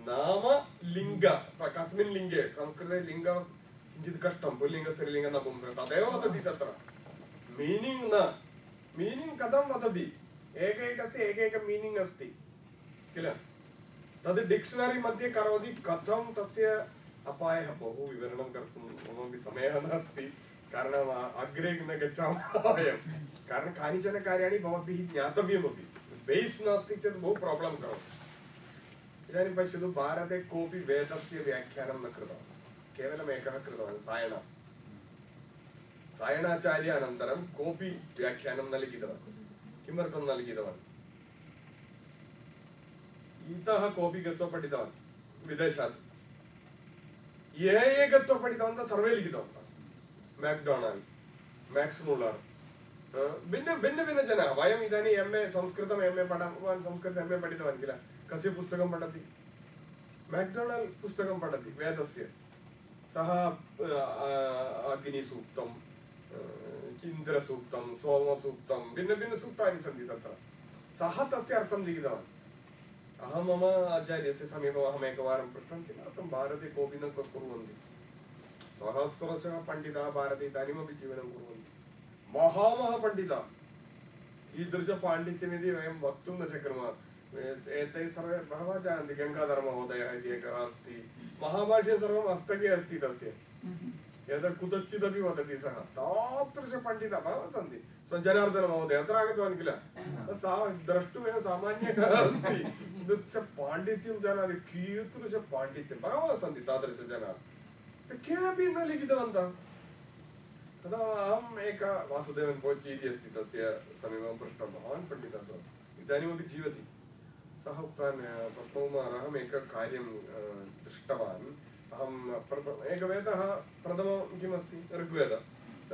नाम लिङ्ग कस्मिन् लिङ्गे, संस्कृते लिङ्ग किञ्चित् कष्टं, पुल्लिङ्ग, स्त्रीलिङ्ग नपुंसक तदेव वदति तत्र। मीनिङ्ग् न। मीनिङ्ग् कथं वदति? एकैकस्य एकैकं मीनिङ्ग् अस्ति, किल? तद् मध्ये करोति कथं तस्य अपायः, बहु विवरणं कर्तुं ममापि समयः नास्ति। कारणम् अग्रे न गच्छामः वयं कारणं कानिचन कार्याणि भवद्भिः ज्ञातव्यमपि बेस् नास्ति चेत् बहु प्राब्लं करोति इदानीं पश्यतु भारते कोऽपि वेदस्य व्याख्यानं न कृतवान् केवलम् एकः कृतवान् सायण सायणाचार्य अनन्तरं कोऽपि व्याख्यानं न लिखितवान् किमर्थं न लिखितवान् इतः कोऽपि गत्वा पठितवान् विदेशात् ये ये गत्वा पठितवन्तः सर्वे लिखितवन्तः मेक्डोनाल्ड् मेक्स् भिन्न भिन्न भिन्न जनाः वयम् इदानीम् एम् ए संस्कृतम् एम् ए पठ भवान् संस्कृतं एम् ए पठितवान् किल कस्य पुस्तकं पठति मेक्डोनाल्ड् पुस्तकं पठति वेदस्य सः अग्निसूक्तं इन्द्रसूक्तं सोमसूक्तं भिन्नभिन्नसूक्तानि सन्ति तत्र सः तस्य अर्थं लिखितवान् अहं मम आचार्यस्य समीपम् अहम् एकवारं पृष्टं किमर्थं भारते कोऽपि न कुर्वन्ति सहस्रशः पण्डिताः भारते इदानीमपि जीवनं कुर्वन्ति महामहापण्डिताः ईदृशपाण्डित्यमिति वयं वक्तुं न शक्नुमः एते सर्वे बहवः जानन्ति गङ्गाधरमहोदयः इति एकः अस्ति महाभाष्ये सर्वं हस्तके अस्ति तस्य एतत् कुतश्चिदपि वदति सः तादृशपण्डिताः बहवः सन्ति जनार्दनमहोदय अत्र आगतवान् किल सा द्रष्टुमेव सामान्यः अस्ति ईदृशपाण्डित्यं जानाति कीदृशपाण्डित्यं बहवः सन्ति तादृशजनाः केपि न लिखितवन्तः तदा तस्य समीपं पृष्टं भवान् पण्डितः इदानीमपि जीवति। सः उक्तवान् अहम् एकं कार्यं दृष्टवान्। अहं प्रथम, एकवेदः प्रथमं किमस्ति? ऋग्वेदः।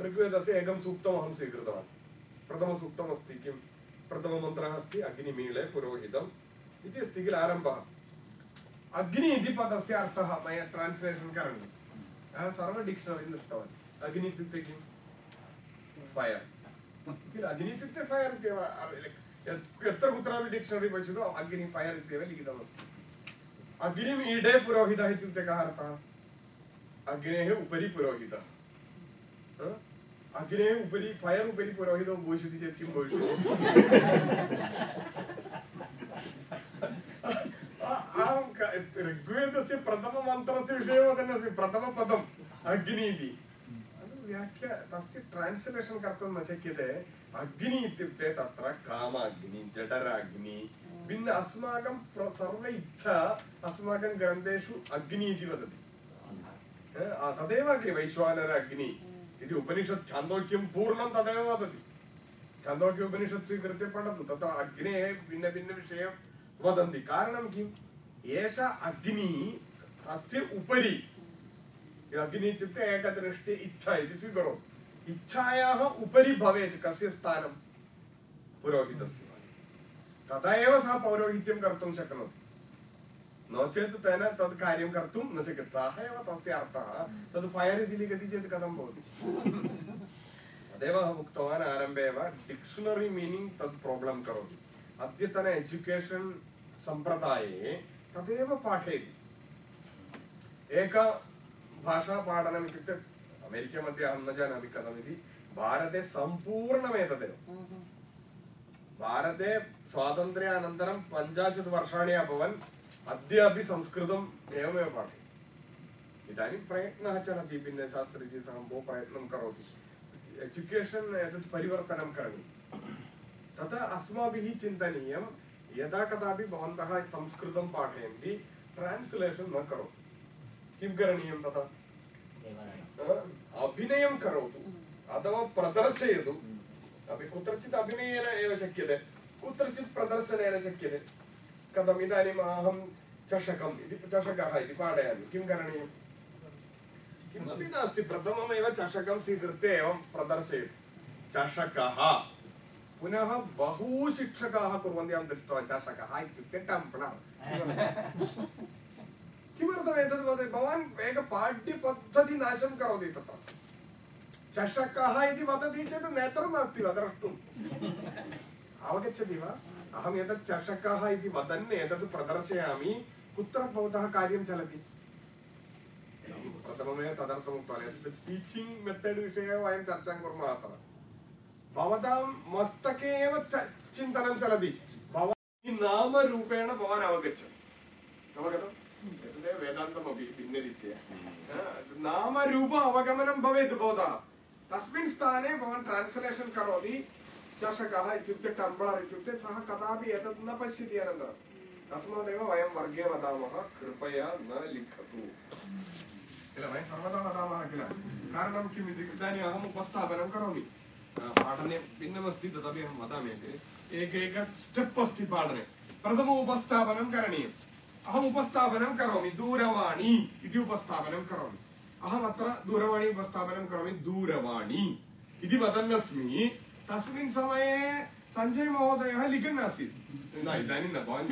ऋग्वेदस्य एकं सूक्तम् स्वीकृतवान्। प्रथमसूक्तमस्ति किं प्रथममन्त्रः अस्ति अग्निमीळे पुरोहितम् इति अस्ति किल आरम्भः। अग्नि इति पदस्य अर्थः मया ट्रान्स्लेशन् करणीयम्। डिक्षनरि दृष्टवान् अग्नि इत्युक्ते किं फयर् किल अग्नि इत्युक्ते फयर् इत्येव यत्र कुत्रापि डिक्षनरि पश्यतु अग्नि फयर् इत्येव लिखितमस्ति अग्निम् ईडे पुरोहितः इत्युक्ते कः अर्थः अग्नेः उपरि पुरोहितः अग्नेः उपरि फयर् उपरि पुरोहितो भविष्यति चेत् किं भविष्यति अहं ऋग्वेदस्य प्रथममन्त्रस्य विषये वदन्नस्मि प्रथमपदम् अग्नि इति व्याख्या तस्य ट्रान्स्लेशन् कर्तुं न शक्यते अग्नि इत्युक्ते तत्र कामाग्नि जठराग्नि भिन्न अस्माकं सर्व इच्छा अस्माकं ग्रन्थेषु अग्नि इति वदति तदेव अग्नि वैश्वानर अग्नि इति उपनिषत् छान्दोक्यं पूर्णं तदेव वदति छान्दोक्य उपनिषत् स्वीकृत्य पठतु तत्र अग्नेः भिन्नभिन्नविषयं वदन्ति। कारणं किम्? एषा अग्नि तस्य उपरि। अग्नि इत्युक्ते एकदृष्टि इच्छा इति स्वीकरोतु। इच्छायाः उपरि भवेत् कस्य स्थानं? पुरोहितस्य। तदा एव सः पौरोहित्यं कर्तुं शक्नोति। नो चेत् तेन तद् कार्यं कर्तुं न शक्यते। सः एव तस्य अर्थः। तद् फयर् इति लिखति चेत् कथं भवति? तदेव अहम् उक्तवान्। आरम्भे एव डिक्षनरि मीनिङ्ग् तद् प्राब्लं करोति। अद्यतन एजुकेशन् सम्प्रदाये तदेव पाठयति। एक भाषापाठनम् इत्युक्ते अमेरिका मध्ये अहं न जानामि कथमिति भारते सम्पूर्णमेतदेव। भारते स्वातन्त्र्यानन्तरं पञ्चाशत् वर्षाणि अभवन् अद्यापि संस्कृतम् एवमेव पाठयति। इदानीं प्रयत्नः चलति भिन्नशास्त्रीजी सह बहु प्रयत्नं करोति। एजुकेशन् एतत् परिवर्तनं करणीयं तदा अस्माभिः चिन्तनीयं यदा कदापि भवन्तः संस्कृतं पाठयन्ति ट्रान्स्लेशन् न करोतु। किं करणीयं तथा? अभिनयं करोतु अथवा प्रदर्शयतु। अपि कुत्रचित् अभिनयेन एव शक्यते कुत्रचित् प्रदर्शनेन शक्यते। कथम् इदानीम् अहं चषकम् इति चषकः इति पाठयामि। किं करणीयं किमपि नास्ति प्रथममेव चषकं स्वीकृत्य एवं प्रदर्शयतु। चषकः। पुनः बहु शिक्षकाः कुर्वन्ति अहं दृष्टवान् चषकः इत्युक्ते टम्प्लर् किमर्थम् एतद् वदति? भवान् एक पाठ्यपद्धतिनाशं करोति तत्र। चषकः इति वदति चेत् नेत्रं नास्ति वा द्रष्टुम् अवगच्छति वा? अहम् एतत् चषकः इति वदन् एतत् प्रदर्शयामि, कुत्र भवतः कार्यं चलति? प्रथममेव एतत् टीचिङ्ग् मेथड् विषये वयं चर्चां कुर्मः भवतां मस्तके एव चिन्तनं चलति। भवान् नामरूपेण भवान् अवगच्छति अवगतम् एतदेव वेदान्तमपि भिन्नरीत्या नामरूप अवगमनं भवेत् भवतः तस्मिन् स्थाने भवान् ट्रान्स्लेशन् करोति चषकः इत्युक्ते टम्ब्लर् इत्युक्ते सः कदापि एतत् न पश्यति अनन्तरं तस्मादेव वयं वर्गे वदामः कृपया न लिखतु किल वयं सर्वदा वदामः किल कारणं किम् इति इदानीम् अहम् उपस्थापनं करोमि अ, पाठने भिन्नमस्ति तदपि अहं वदामि एकैक स्टेप् अस्ति पाठने। प्रथम उपस्थापनं करणीयम् अहम् उपस्थापनं करोमि, दूरवाणी इति उपस्थापनं करोमि। अहम् अत्र दूरवाणी उपस्थापनं करोमि, दूरवाणी इति वदन्नस्मि। तस्मिन् समये सञ्जय महोदयः लिखन् आसीत्। न, इदानीं न, भवान्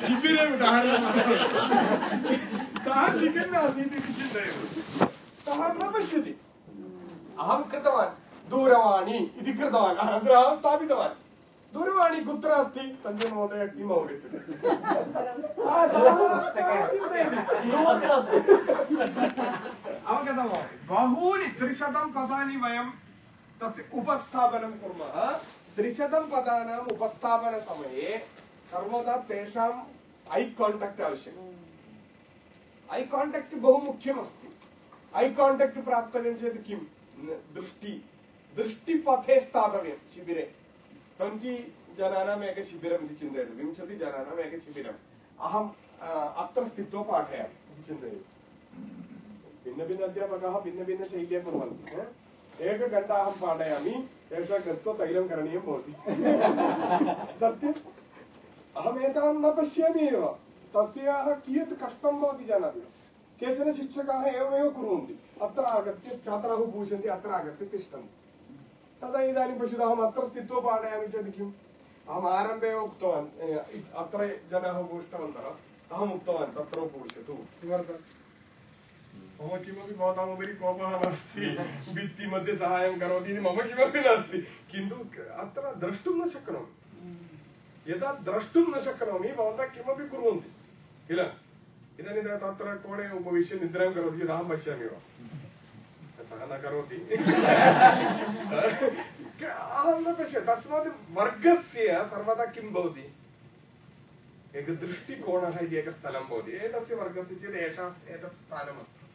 शिबिरे उदाहरणं सः लिखन् आसीत् इति सः न पश्यति अहं कृतवान् दूरवाणी इति कृतवान् अनन्तरं अहं स्थापितवान् दूरवाणी कुत्र अस्ति सञ्जय महोदय किम् अवगच्छति अवगतं बहूनि त्रिशतं पदानि वयं तस्य उपस्थापनं कुर्मः त्रिशतं पदानाम् उपस्थापनसमये सर्वदा तेषाम् ऐ काण्टाक्ट् आवश्यकम् ऐ काण्टाक्ट् बहु मुख्यमस्ति ऐ काण्टाक्ट् प्राप्तव्यं चेत् किं? दृष्टि। दृष्टिपथे स्थातव्यं शिबिरे। ट्वेण्टि जनानाम् एकं इति चिन्तयतु। विंशतिजनानाम् एकं अहम् अत्र स्थित्वा पाठयामि इति चिन्तयतु। भिन्नभिन्न अध्यापकाः भिन्नभिन्नशैल्या कुर्वन्ति? एकघण्टा अहं पाठयामि एषः गत्वा तैलं करणीयं भवति। सत्यम्? अहम् एतां न पश्यामि एव। तस्याः कियत् कष्टं भवति जानाति। वा केचन शिक्षकाः एवमेव कुर्वन्ति। अत्र आगत्य छात्राः उपविशन्ति, अत्र आगत्य तिष्ठन्ति। तदा इदानीं पश्यतु, अहम् अत्र स्थित्वा पाठयामि चेत् किम्? अहम् आरम्भे एव उक्तवान् अत्र जनाः उपविष्टवन्तः, अहम् उक्तवान्, तत्र उपविशतु। किमर्थम्? मम किमपि भवताम् उपरि कोपः नास्ति, भित्तिमध्ये सहायं करोति इति मम किमपि नास्ति। किन्तु अत्र द्रष्टुं न शक्नोमि। यदा द्रष्टुं न शक्नोमि, भवन्तः किमपि कुर्वन्ति। किल? इदानीं तत्र कोणे उपविश्य निद्रां करोति अहं पश्यामि वा सः न करोति। अहं न पश्य तस्मात् वर्गस्य सर्वदा किं भवति? एकः दृष्टिकोणः इति एकः भवति। एतस्य वर्गस्य चेत् एषा एतत् स्थानमस्ति।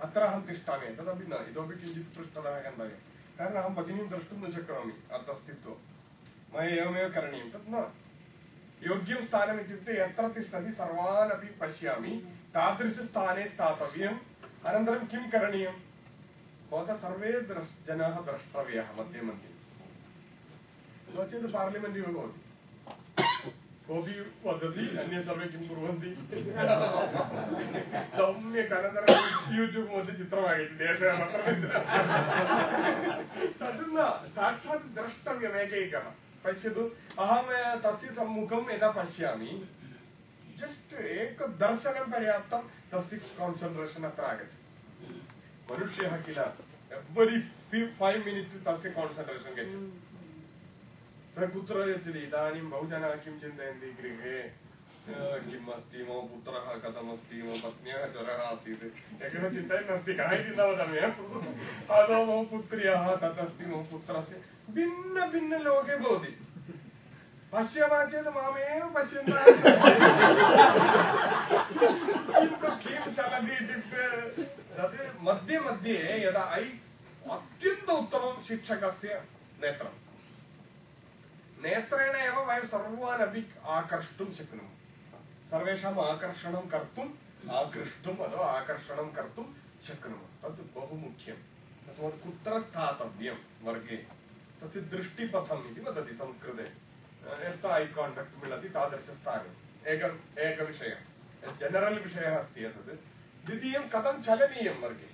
अत्र अहं तिष्ठामि। तदपि न। इतोपि किञ्चित् पृष्ठतः गन्तव्यं। कारणम् अहं भगिनीं द्रष्टुं न शक्नोमि। अत्र स्थित्वा मया एवमेव करणीयं। तत् योग्यं स्थानम् इत्युक्ते यत्र तिष्ठति सर्वान् अपि पश्यामि। तादृशस्थाने स्थातव्यम्। अनन्तरं किं करणीयं भवतः सर्वे द्रष् जनाः द्रष्टव्याः मध्ये मध्ये। नो चेत् पार्लिमेण्ट् इव भवति। कोऽपि वदति, अन्ये सर्वे किं कुर्वन्ति? सम्यक् अनन्तरं यूट्यूब् मध्ये चित्रम् आगच्छति एषः तद् न, साक्षात् द्रष्टव्यम् एकैकः पश्यतु, अहं तस्य सम्मुखं यदा पश्यामि, जस्ट् एकदर्शनं पर्याप्तं, तस्य कान्सन्ट्रेशन् अत्र आगच्छति। मनुष्यः किल एव्रि फैव् मिनिट्स् तस्य कान्सन्ट्रेशन् गच्छति। सः कुत्र गच्छति? इदानीं बहुजनाः किं चिन्तयन्ति गृहे? किम् अस्ति मम पुत्रः कथमस्ति? मम पत्न्याः ज्वरः आसीत्। एकः चिन्तयन् अस्ति, कः इति न वदामि। अदो मम पुत्र्याः तदस्ति, मम पुत्रस्य। भिन्नभिन्नलोके भवति पश्यामः चेत् मामेव पश्यन्तः किं चलति इत्युक्ते मध्ये मध्ये यदा ऐ अत्यन्त उत्तमं शिक्षकस्य नेत्रम् नेत्रेण एव वयं सर्वान् अपि आकर्ष्टुं शक्नुमः सर्वेषाम् आकर्षणं कर्तुम् आकृष्टुम् अथवा आकर्षणं कर्तुं शक्नुमः बहु मुख्यं कुत्र स्थातव्यं वर्गे तस्य दृष्टिपथम् इति वदति संस्कृते। यत्र ऐ काण्टाक्ट् मिलति तादृशस्थाने एकम् एकविषयः जनरल् विषयः अस्ति एतत्। द्वितीयं, कथं चलनीयं वर्गे?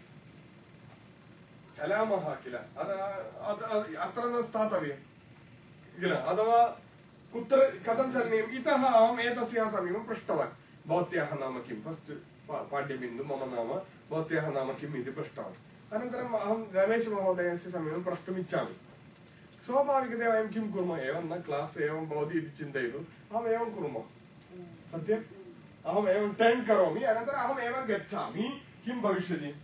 चलामः किल? अत, अत- अत्र न स्थातव्यं। किल? अथवा कुत्र, कथं चलनीयम्? इतः अहम् एतस्याः समीपं पृष्टवान्। भवत्याः नाम किं? फस्ट् पाठ्यबिन्दु, मम नाम। भवत्याः नाम किम् इति पृष्टवान्। अनन्तरम् अहं रमेशमहोदयस्य समीपं प्रष्टुमिच्छामि स्वाभाविकतया वयं किं कुर्मः एवं न क्लास् एवं भवति इति चिन्तयतु अहम् एवं कुर्मः सत्यम् अहम् एवं टर्न् करोमि अनन्तरम् अहम् एवं गच्छामि किं भविष्यति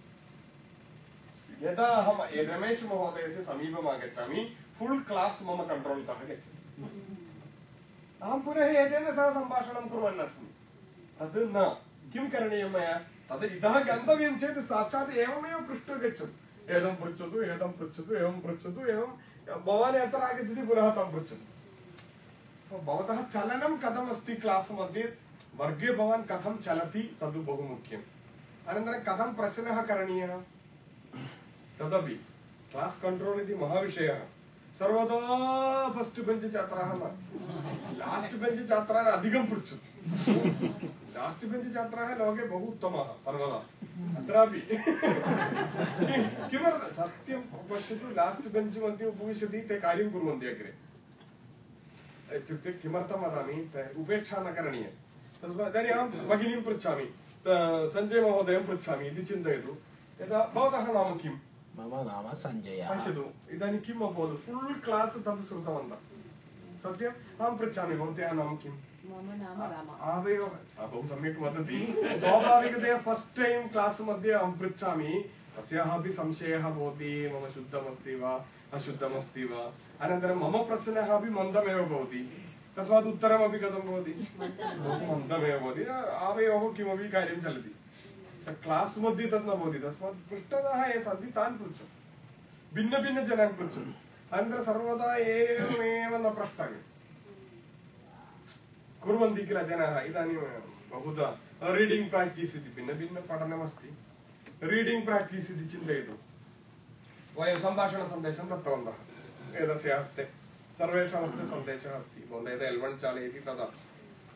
यदा अहं रमेशमहोदयस्य समीपम् आगच्छामि फुल् क्लास् मम कण्ट्रोल् तः गच्छति अहं पुनः एतेन सह सम्भाषणं कुर्वन् अस्मि तद् न किं करणीयं मया तद् इतः गन्तव्यं चेत् साक्षात् एवमेव पृष्ट्वा गच्छतु एतं पृच्छतु एतं पृच्छतु एवं पृच्छतु एवं भवान् यत्र आगच्छति, पुनः तं पृच्छतु। भवतः चलनं कथमस्ति क्लास् मध्ये? वर्गे भवान् कथं चलति? तद् बहु मुख्यम्। अनन्तरं कथं प्रश्नः करणीयः? तदपि क्लास् कण्ट्रोल् इति महाविषयः। सर्वदा फस्ट् बेञ्च् छात्राः लास्ट् बेञ्च् छात्रान् अधिकं पृच्छतु। लास्ट् बेञ्च् छात्राः लोके बहु उत्तमाः सर्वदा अत्रापि किमर्थं सत्यं पश्यतु लास्ट् बेञ्च् मध्ये उपविशति ते कार्यं कुर्वन्ति अग्रे इत्युक्ते किमर्थं वदामि उपेक्षा न करणीया तस्मात् इदानीम् अहं भगिनीं पृच्छामि त- सञ्जय महोदयं पृच्छामि इति चिन्तयतु यदा भवतः नाम किम् मम नाम सञ्जयः पश्यतु इदानीं किम् अभवत् फुल् क्लास् तद् श्रुतवन्तः सत्यम् अहं पृच्छामि भवत्याः नाम किम् मम नाम राम आवयोः सा बहु सम्यक् वदति स्वाभाविकतया फस्ट् टैम् क्लास् मध्ये अहं पृच्छामि तस्याः अपि संशयः भवति मम शुद्धमस्ति वा अशुद्धमस्ति वा अनन्तरं मम प्रश्नः अपि मन्दमेव भवति तस्मात् उत्तरमपि कथं भवति बहु मन्दमेव भवति आवयोः किमपि कार्यं चलति क्लास् मध्ये तत् न भवति तस्मात् पृष्ठतः ये सन्ति तान् पृच्छतु भिन्नभिन्नजनान् पृच्छतु अनन्तरं सर्वदा एवमेव न प्रष्टव्यम् कुर्वन्ति किल जनाः इदानीं बहुधा रीडिङ्ग् प्राक्टीस् इति भिन्नभिन्नपठनमस्ति रीडिङ्ग् प्राक्टीस् इति चिन्तयतु। वयं सम्भाषणसन्देशं दत्तवन्तः। एतस्य हस्ते। सर्वेषां हस्ते सन्देशः अस्ति। भवन्तः यदा एल् वन् चालयति तदा।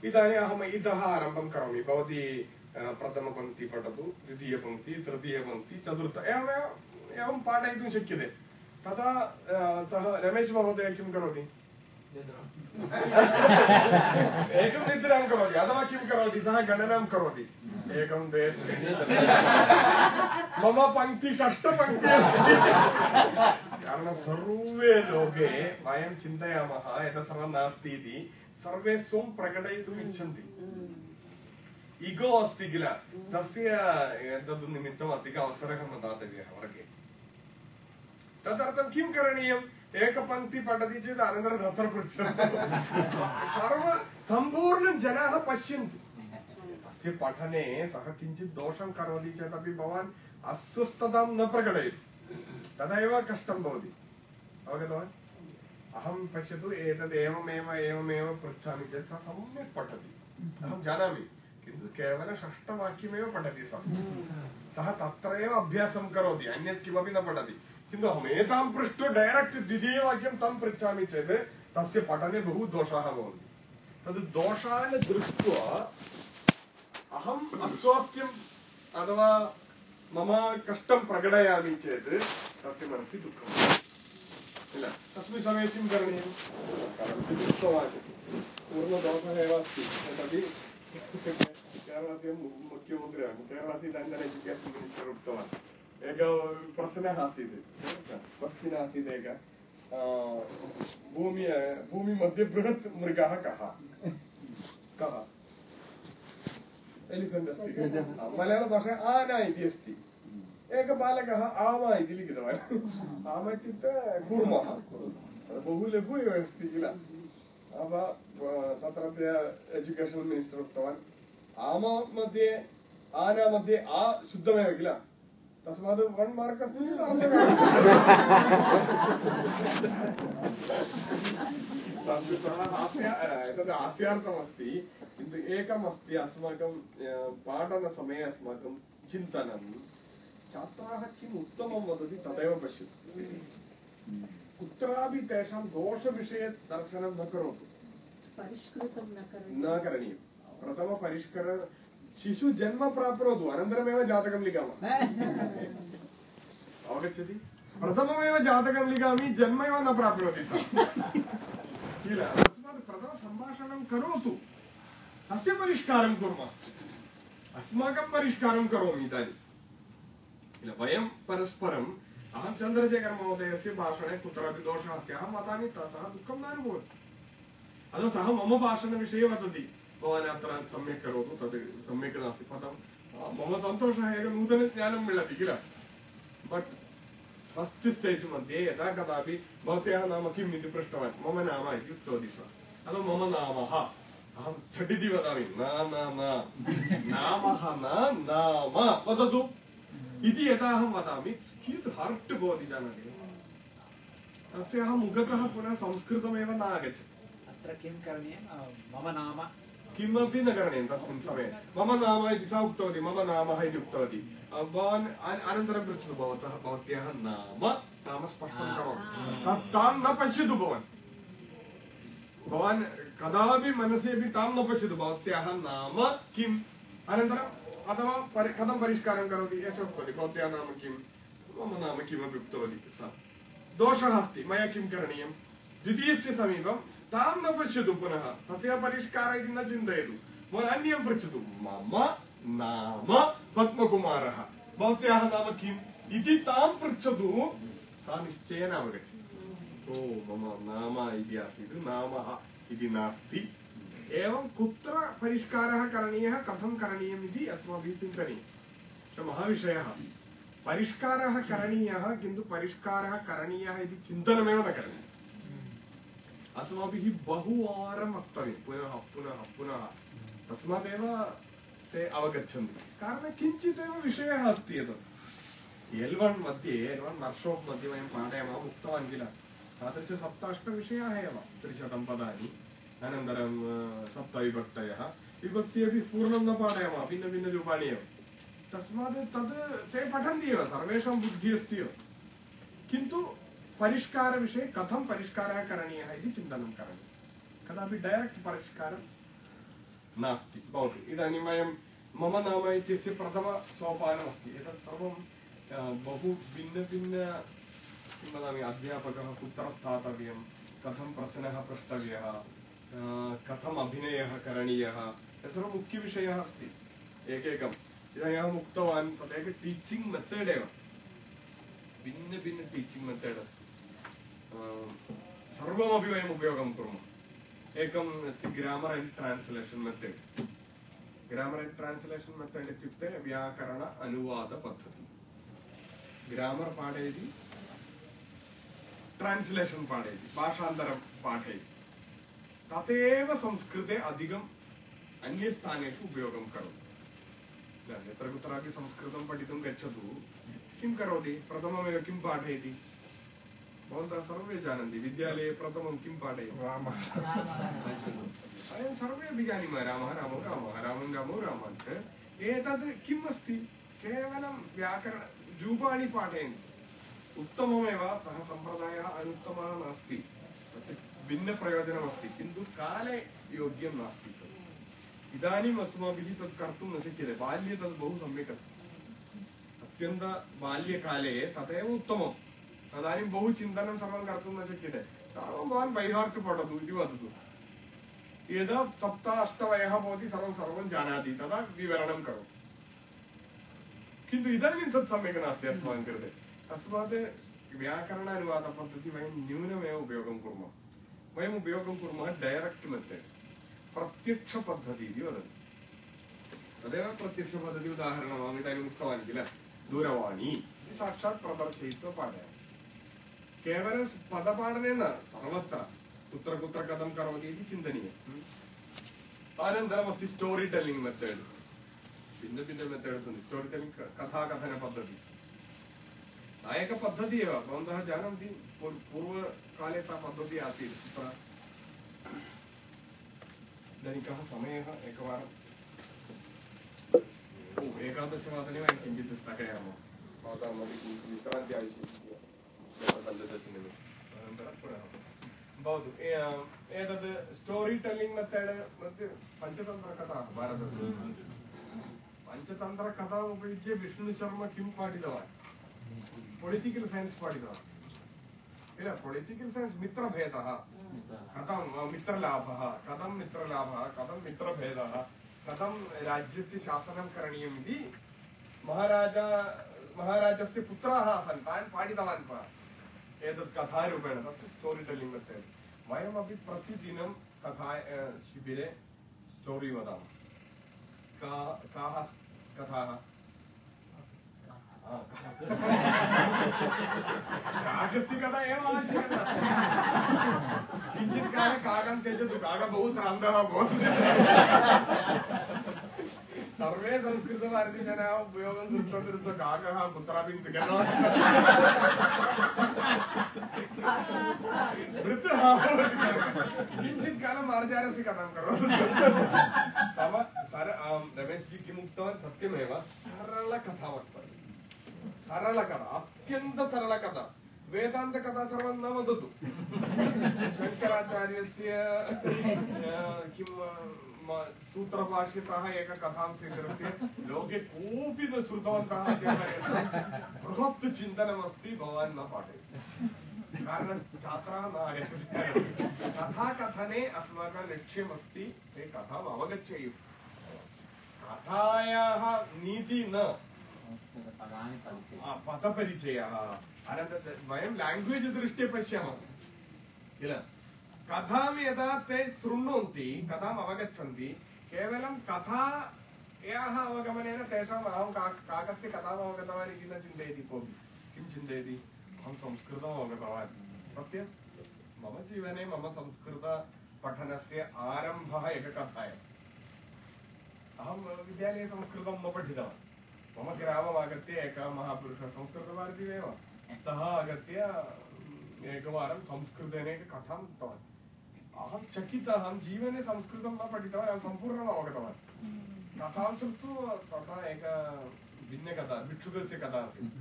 इदानीम् अहम् इतः आरम्भं करोमि। भवती अ, प्रथमपङ्क्ति पठतु द्वितीयपङ्क्ति तृतीयपङ्क्ति चतुर्थ। एवमेव एवं पाठयितुं शक्यते। तदा अ, सः रमेश महोदय किं करोति? एकं निद्रां करोति, अथवा किं करोति? सः गणनां करोति। एकं द्वे मम पङ्क्ति षष्ठपङ्क्ति अस्ति। कारणं सर्वे लोके वयं चिन्तयामः एतत् सर्वं नास्ति इति। सर्वे स्वं प्रकटयितुम् इच्छन्ति इगो अस्ति किल? तस्य एतद् निमित्तम् अधिक अवसरः न दातव्यः वर्गे। तदर्थं किं करणीयम्? एकपङ्क्ति पठति चेत् अनन्तरं तत्र सर्व सम्पूर्णं जनाः पश्यन्ति तस्य पठने सः किञ्चित् दोषं करोति चेदपि भवान् अस्वस्थतां न प्रकटयतु तदा एव कष्टं भवति अवगतवान् अहं पश्यतु एतद् एवमेव एवमेव पृच्छामि चेत् सः सम्यक् पठति अहं जानामि किन्तु केवलं षष्ठवाक्यमेव पठति सः सः तत्र एव अभ्यासं करोति अन्यत् किमपि न पठति किन्तु अहम् एतां पृष्ट्वा डैरेक्ट् द्वितीयवाक्यं तं पृच्छामि चेत् तस्य पठने बहु दोषाः भवन्ति। तद् दोषान् दृष्ट्वा अहम् अस्वास्थ्यम् अथवा मम कष्टं प्रकटयामि चेत् तस्य मनसि दुःखं। किल? तस्मिन् समये किं करणीयं? उक्तवान् पूर्णदोषः एव अस्ति। तदपि केरळस्य मुख्यमन्त्री केरळस्य इदानीन्तन एजुकेशन् मिनिस्टर् उक्तवान् एकः प्रश्नः आसीत् क्वश्चिन् आसीत् एकः भूमि भूमिमध्ये बृहत् मृगः कः कः एलिफेण्ट् अस्ति खलु? मलयाळभाषा आना इति अस्ति एकः बालकः आमा इति लिखितवान् आमा इत्युक्ते कूर्मः बहु लघु एव अस्ति किल तत्रत्य एजुकेशन् मिनिस्टर् उक्तवान् आमा मध्ये आना मध्ये आ शुद्धमेव किल तस्मात् वन् मार्क् अस्ति चेत् अर्धकार्यम्। हास्या एतद् हास्यार्थमस्ति किन्तु एकमस्ति अस्माकं अ, पाठनसमये अस्माकं चिन्तनं छात्राः किम् उत्तमं वदति तदेव पश्यतु कुत्रापि तेषां दोषविषये दर्शनं न करोतु परिष्कृतं न करणीयं न करणीयं प्रथमपरिष्कर शिशु जन्म प्राप्नोतु अनन्तरमेव जातकं लिखामः। अवगच्छति? प्रथममेव जातकं लिखामि जन्म एव न प्राप्नोति सः। किल? तस्मात् प्रथमसम्भाषणं करोतु। तस्य परिष्कारं कुर्मः। अस्माकं परिष्कारं करोमि इदानीं। किल? वयं परस्परम् अहं चन्द्रशेखरमहोदयस्य भाषणे कुत्रापि दोषः अस्ति अहं वदामि सः दुःखं न अनुभवति। अतः सः मम भाषणविषये वदति। भवान् अत्र सम्यक् करोतु तद् सम्यक् नास्ति कथं मम सन्तोषः एकं नूतनज्ञानं मिलति किल बट् फस्ट् स्टेज् मध्ये यदा कदापि भवत्याः नाम किम् इति पृष्टवान् मम नाम इति उक्तवती सा अतः मम नामः अहं झटिति वदामि न न न नामः न नाम वदतु इति यदा अहं वदामि कियत् हर्ट् भवति जानाति तस्याः मुखतः पुनः संस्कृतमेव न आगच्छति अत्र किं करणीयं मम नाम किमपि न करणीयं तस्मिन् समये मम नाम इति सा उक्तवती मम नाम इति उक्तवती। भवान् अनन्तरं पृच्छतु भवतः भवत्याः नाम नाम स्पष्टं करोतु। तां न पश्यतु भवान्। भवान् कदापि मनसि अपि तां न पश्यतु भवत्याः नाम किम्? अनन्तरम् अथवा परि कथं परिष्कारं करोति? एष उक्तवती भवत्याः नाम किं मम नाम किमपि उक्तवती सा। दोषः अस्ति मया किं करणीयं? द्वितीयस्य समीपं तां न पश्यतु पुनः तस्य परिष्कारः इति न चिन्तयतु भवान् अन्यं पृच्छतु मम नाम पद्मकुमारः भवत्याः नाम किम् इति तां पृच्छतु सा निश्चयेन अवगच्छति ओ मम नाम इति आसीत् नाम इति नास्ति एवं कुत्र परिष्कारः करणीयः कथं करणीयम् इति अस्माभिः चिन्तनीयं महाविषयः परिष्कारः करणीयः किन्तु परिष्कारः करणीयः इति चिन्तनमेव न करणीयम् अस्माभिः बहुवारं वक्तव्यं। पुनः पुनः पुनः। तस्मादेव ते अवगच्छन्ति। कारणं किञ्चिदेव विषयः अस्ति एतत्। एल् वन् मध्ये एल् वन् वर्क्शाप् मध्ये वयं पाठयामः, उक्तवान् किल? तादृश सप्त अष्टविषयाः एव। त्रिशतं पदानि, अनन्तरं सप्तविभक्तयः। विभक्ति अपि पूर्णं न पाठयामः, भिन्नभिन्नरूपाणि एव। तस्मात् तद् ते पठन्ति एव, सर्वेषां बुद्धिः अस्ति एव। किन्तु परिष्कारविषये कथं परिष्कारः करणीयः इति चिन्तनं करणीयं। कदापि डैरेक्ट् परिष्कारं नास्ति। भवतु इदानीं वयं मम नाम इत्यस्य प्रथमसोपानमस्ति। एतत् सर्वं बहु भिन्नभिन्न किं वदामि अध्यापकः कुत्र स्थातव्यं कथं प्रश्नः पृष्टव्यः अ, कथम् अभिनयः करणीयः एतत् सर्वं मुख्यविषयः अस्ति। एकैकम्। इदानीम् अहम् उक्तवान् तदेव टीचिङ्ग् मेथड् एव। भिन्नभिन्न टीचिङ्ग् मेथड् अस्ति। सर्वमपि वयम् उपयोगं कुर्मः एकम् अस्ति grammar and translation method grammar and translation method इत्युक्ते व्याकरण अनुवादपद्धतिः ग्रामर् पाठयति ट्रान्स्लेशन् पाठयति भाषान्तरं पाठयति तदेव संस्कृते अधिकम् अन्यस्थानेषु उपयोगं करोति यत्र कुत्रापि संस्कृतं पठितुं गच्छतु किं करोति प्रथममेव किं पाठयति भवन्तः सर्वे जानन्ति विद्यालये प्रथमं किं पाठयति? वयं सर्वे अपि जानीमः रामः रामो रामः रामं रामो रामात् एतत् किम् अस्ति केवलं व्याकरण रूपाणि पाठयन्ति उत्तममेव सः सम्प्रदायः अनुत्तमः नास्ति। तस्य भिन्नप्रयोजनमस्ति किन्तु काले योग्यं नास्ति तत् इदानीम् अस्माभिः तत् कर्तुं न शक्यते बाल्ये तद् बहु सम्यक् अस्ति। अत्यन्त बाल्यकाले तदेव उत्तमं तदानीं बहु चिन्तनं सर्वं कर्तुं न शक्यते सर्वं भवान् बैहार्ट् पठतु इति वदतु यदा सप्त अष्टवयः भवति सर्वं सर्वं जानाति तदा विवरणं करोतु किन्तु इदानीं तत् सम्यक् नास्ति अस्माकं कृते तस्मात् व्याकरणानुवादपद्धतिः वयं न्यूनमेव उपयोगं कुर्मः वयम् उपयोगं कुर्मः डैरेक्ट् मेथड् प्रत्यक्षपद्धतिः इति वदति तदेव प्रत्यक्षपद्धति उदाहरणम् इदानीम् उक्तवान् किल दूरवाणी साक्षात् प्रदर्शयित्वा पाठयामि केवलं पदपाठने न सर्वत्र कुत्र कुत्र कथं करोति इति चिन्तनीयम् अनन्तरमस्ति स्टोरि टेलिङ्ग् मेथड् भिन्नभिन्न मेथड् सन्ति स्टोरि टेलिङ्ग् कथाकथनपद्धतिः सा एका पद्धतिः एव भवन्तः जानन्ति पूर्- पूर्वकाले सा पद्धतिः आसीत् तत्र इदानीं कः समयः एकवारं ओ एकादशवादने वयं किञ्चित् स्थगयामः भवतां मध्ये किञ्चित् विश्रान्ति आवश्यकी पञ्चदशनिमिषम् अनन्तरं पुनः भवतु एतद् स्टोरि टेलिङ्ग् मेथड् मध्ये पञ्चतन्त्रकथाः भारतस्य पञ्चतन्त्रकथाम् उपयुज्य विष्णुशर्मा किं पाठितवान् पोलिटिकल् सैन्स् पाठितवान् किल पोलिटिकल् सैन्स् मित्रभेदः कथं मित्रलाभः कथं मित्रलाभः कथं मित्रभेदः कथं राज्यस्य शासनं करणीयम् इति महाराजा महाराजस्य पुत्राः आसन् तान् पाठितवान् सः एतत् कथारूपेण तत् स्टोरि टेलिङ्ग् मेथड् वयमपि प्रतिदिनं कथा शिबिरे स्टोरि वदामः। का काः कथाः? काकस्य कथा एव आवश्यकता। किञ्चित् काले काकं त्यजतु। काकः बहु श्रान्तः अभवत्। सर्वे संस्कृतभारतीजनाः उपयोगं कृत्वा कृत्वा काकः कुत्रापि वृद्धः कथां करोतु? सम, सर आं रमेशजी, किम् उक्तवान्? सत्यमेव, सरलकथा वक्तव्या सरलकथा, अत्यन्तसरलकथा। वेदान्तकथा सर्वं न वदतु। शङ्कराचार्यस्य किं सूत्रभाष्यतः एककथां स्वीकृत्य लोके कोऽपि न श्रुतवन्तः बृहत् चिन्तनमस्ति भवान् न पाठयति। कारणं छात्राः न आगच्छन्ति कथाकथने अस्माकं लक्ष्यमस्ति ते कथाम् अवगच्छेयुः। कथायाः नीति न। पदपरिचयः। अनन्तरं वयं लाङ्ग्वेज् दृष्ट्या पश्यामः। किल? कथां यदा ते शृण्वन्ति कथाम् अवगच्छन्ति, केवलं कथायाः अवगमनेन तेषाम् अहं का, काकस्य कथाम् अवगतवान् इति न चिन्तयति कोऽपि। किं चिन्तयति? अहं संस्कृतम् अवगतवान्। सत्यं? मम जीवने मम संस्कृतपठनस्य आरम्भः एककथायाम् अहं विद्यालये संस्कृतं न पठितवान्। मम ग्रामम् आगत्य एकः महापुरुषः संस्कृतभारतीयेव। सः आगत्य एकवारं संस्कृतेन एककथां उक्तवान्। अहं चकितः अहं जीवने संस्कृतं न पठितवान् अहं सम्पूर्णम् अवगतवान् कथां श्रुत्वा तथा एक भिन्नकथा भिक्षुकस्य कथा आसीत्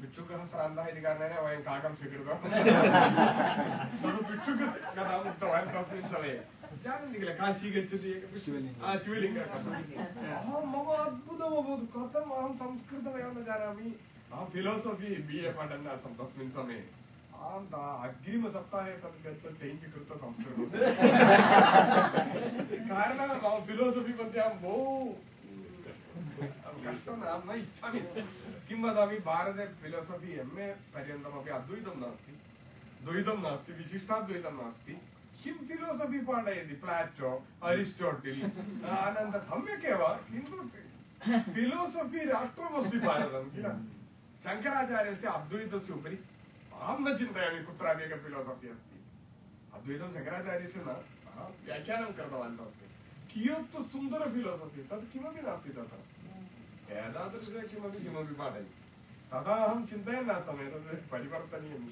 भिक्षुकः श्रान्तः इति कारणेन वयं काकं स्वीकृतवान्। सः भिक्षुकस्य कथाम् उक्तवान् तस्मिन् समये। जानन्ति किल काशी गच्छति एकः शिवलिङ्गः अहं मम अद्भुतम् अभवत् कथम् अहं संस्कृतमेव न जानामि? अहं फिलोसफि बि ए पठन् आसं तस्मिन् समये। ता- कारणं मम फिलोसफि मध्ये अहं कष्टं न न इच्छामि किं वदामि भारते फिलोसफि एम् ए पर्यन्तमपि अद्वैतं नास्ति। द्वैतं नास्ति विशिष्टाद्वैतं नास्ति। किं फिलोसफि पाठयति प्लाटो अरिस्टोटिल् अनन्तरं सम्यक् एव किन्तु फिलोसफि राष्ट्रमस्ति भारतं किल शङ्कराचार्यस्य अद्वैतस्य उपरि अहं न चिन्तयामि कुत्रापि एकं फिलोसफि अस्ति। अद्वैतं शङ्कराचार्यस्य न, अहं व्याख्यानं कृतवान् तस्य। कियत् सुन्दर फिलोसफि तत् किमपि नास्ति तत्र। एतादृश किमपि किमपि पाठयति। तदा अहं चिन्तयन् आसम् एतत् परिवर्तनीयं।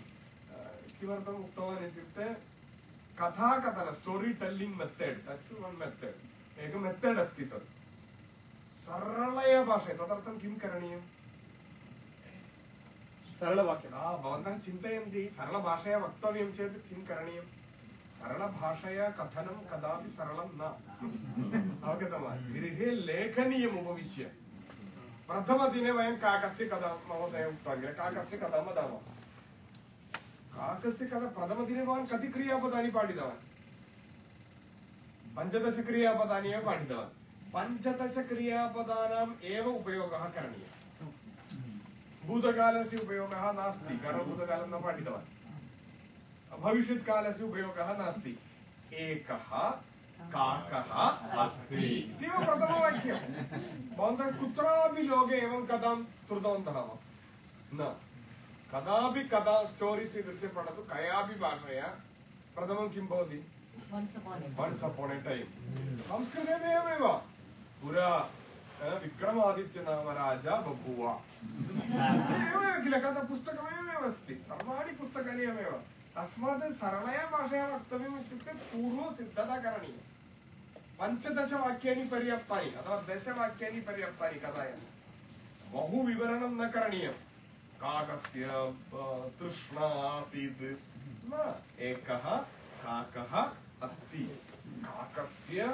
किमर्थम् उक्तवान् इत्युक्ते, कथाकथन story telling method that's one method एकं मेथड् अस्ति तत् सरलया भाषया तदर्थं किं करणीयम्? सरलवाक्यं भवन्तः चिन्तयन्ति सरलभाषया वक्तव्यं चेत् किं करणीयं? सरलभाषया कथनं कदापि सरलं न। अवगतं गृहे लेखनीयम् उपविश्य। प्रथमदिने वयं काकस्य कथा महोदय उक्तवान् किल? काकस्य कथां वदामः? काकस्य कथा प्रथमदिने भवान् कति क्रियापदानि पाठितवान्? पञ्चदशक्रियापदानि एव पाठितवान्। पञ्चदशक्रियापदानाम् एव उपयोगः करणीयः। भूतकालस्य उपयोगः नास्ति कारणं भूतकालं न पाठितवान्। भविष्यत्कालस्य उपयोगः नास्ति। एकः काकः अस्ति। इत्येव प्रथमवाक्यं भवन्तः कुत्रापि लोके एवं कथां श्रुतवन्तः वा न। कदापि कथा स्टोरि स्वीकृत्य पठतु कयापि भाषया। प्रथमं किं भवति? वन्स् अपोन् ए टैम् संस्कृतेनैव पुरा अ, विक्रमादित्य नाम राजा बभूव एवमेव किल कथा पुस्तकमेवमेव अस्ति सर्वाणि पुस्तकानि एवमेव तस्मात् सरलया भाषया वक्तव्यम् इत्युक्ते पूर्वसिद्धता करणीया पञ्चदशवाक्यानि पर्याप्तानि अथवा दशवाक्यानि पर्याप्तानि कथायां बहु विवरणं न करणीयं काकस्य तृष्णा आसीत् न एकः काकः अस्ति काकस्य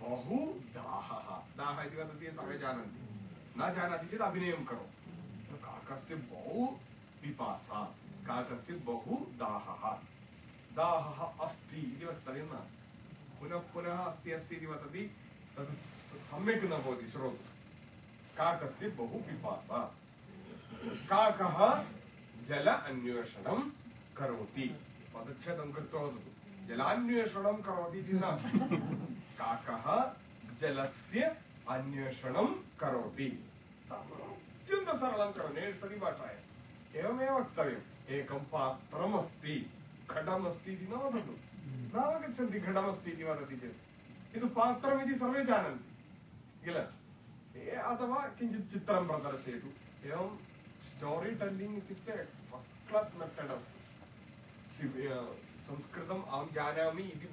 बहु दाहः। दाहः सर्वे जानन्ति। न जानाति चेत् अभिनयं करोतु काकस्य बहु पिपासा। काकस्य बहु दाहः। दाहः अस्ति इति वक्तव्यं न। पुनः पुनः अस्ति अस्ति इति वदति, तद् सम्यक् न भवति श्रोतु। काकस्य बहु पिपासा। काकः जल अन्वेषणं करोति। पदच्छेदं कृत्वा वदतु। जलान्वेषणं करोति इति न। काकः जलस्य अन्वेषणं करोति। अत्यन्तं सरलं करोति नेर्सरि भाषायाम् एवमेव वक्तव्यम्। एकं पात्रमस्ति, घटमस्ति इति न वदतु। नावगच्छन्ति घटमस्ति इति वदति चेत्। पात्रमिति सर्वे जानन्ति, किल? अथवा किञ्चित् चित्रं प्रदर्शयतु। एवं स्टोरि टेल्लिङ्ग् इत्युक्ते फस्ट् क्लास् मेथड् अस्ति। संस्कृतम् अहं जानामि इति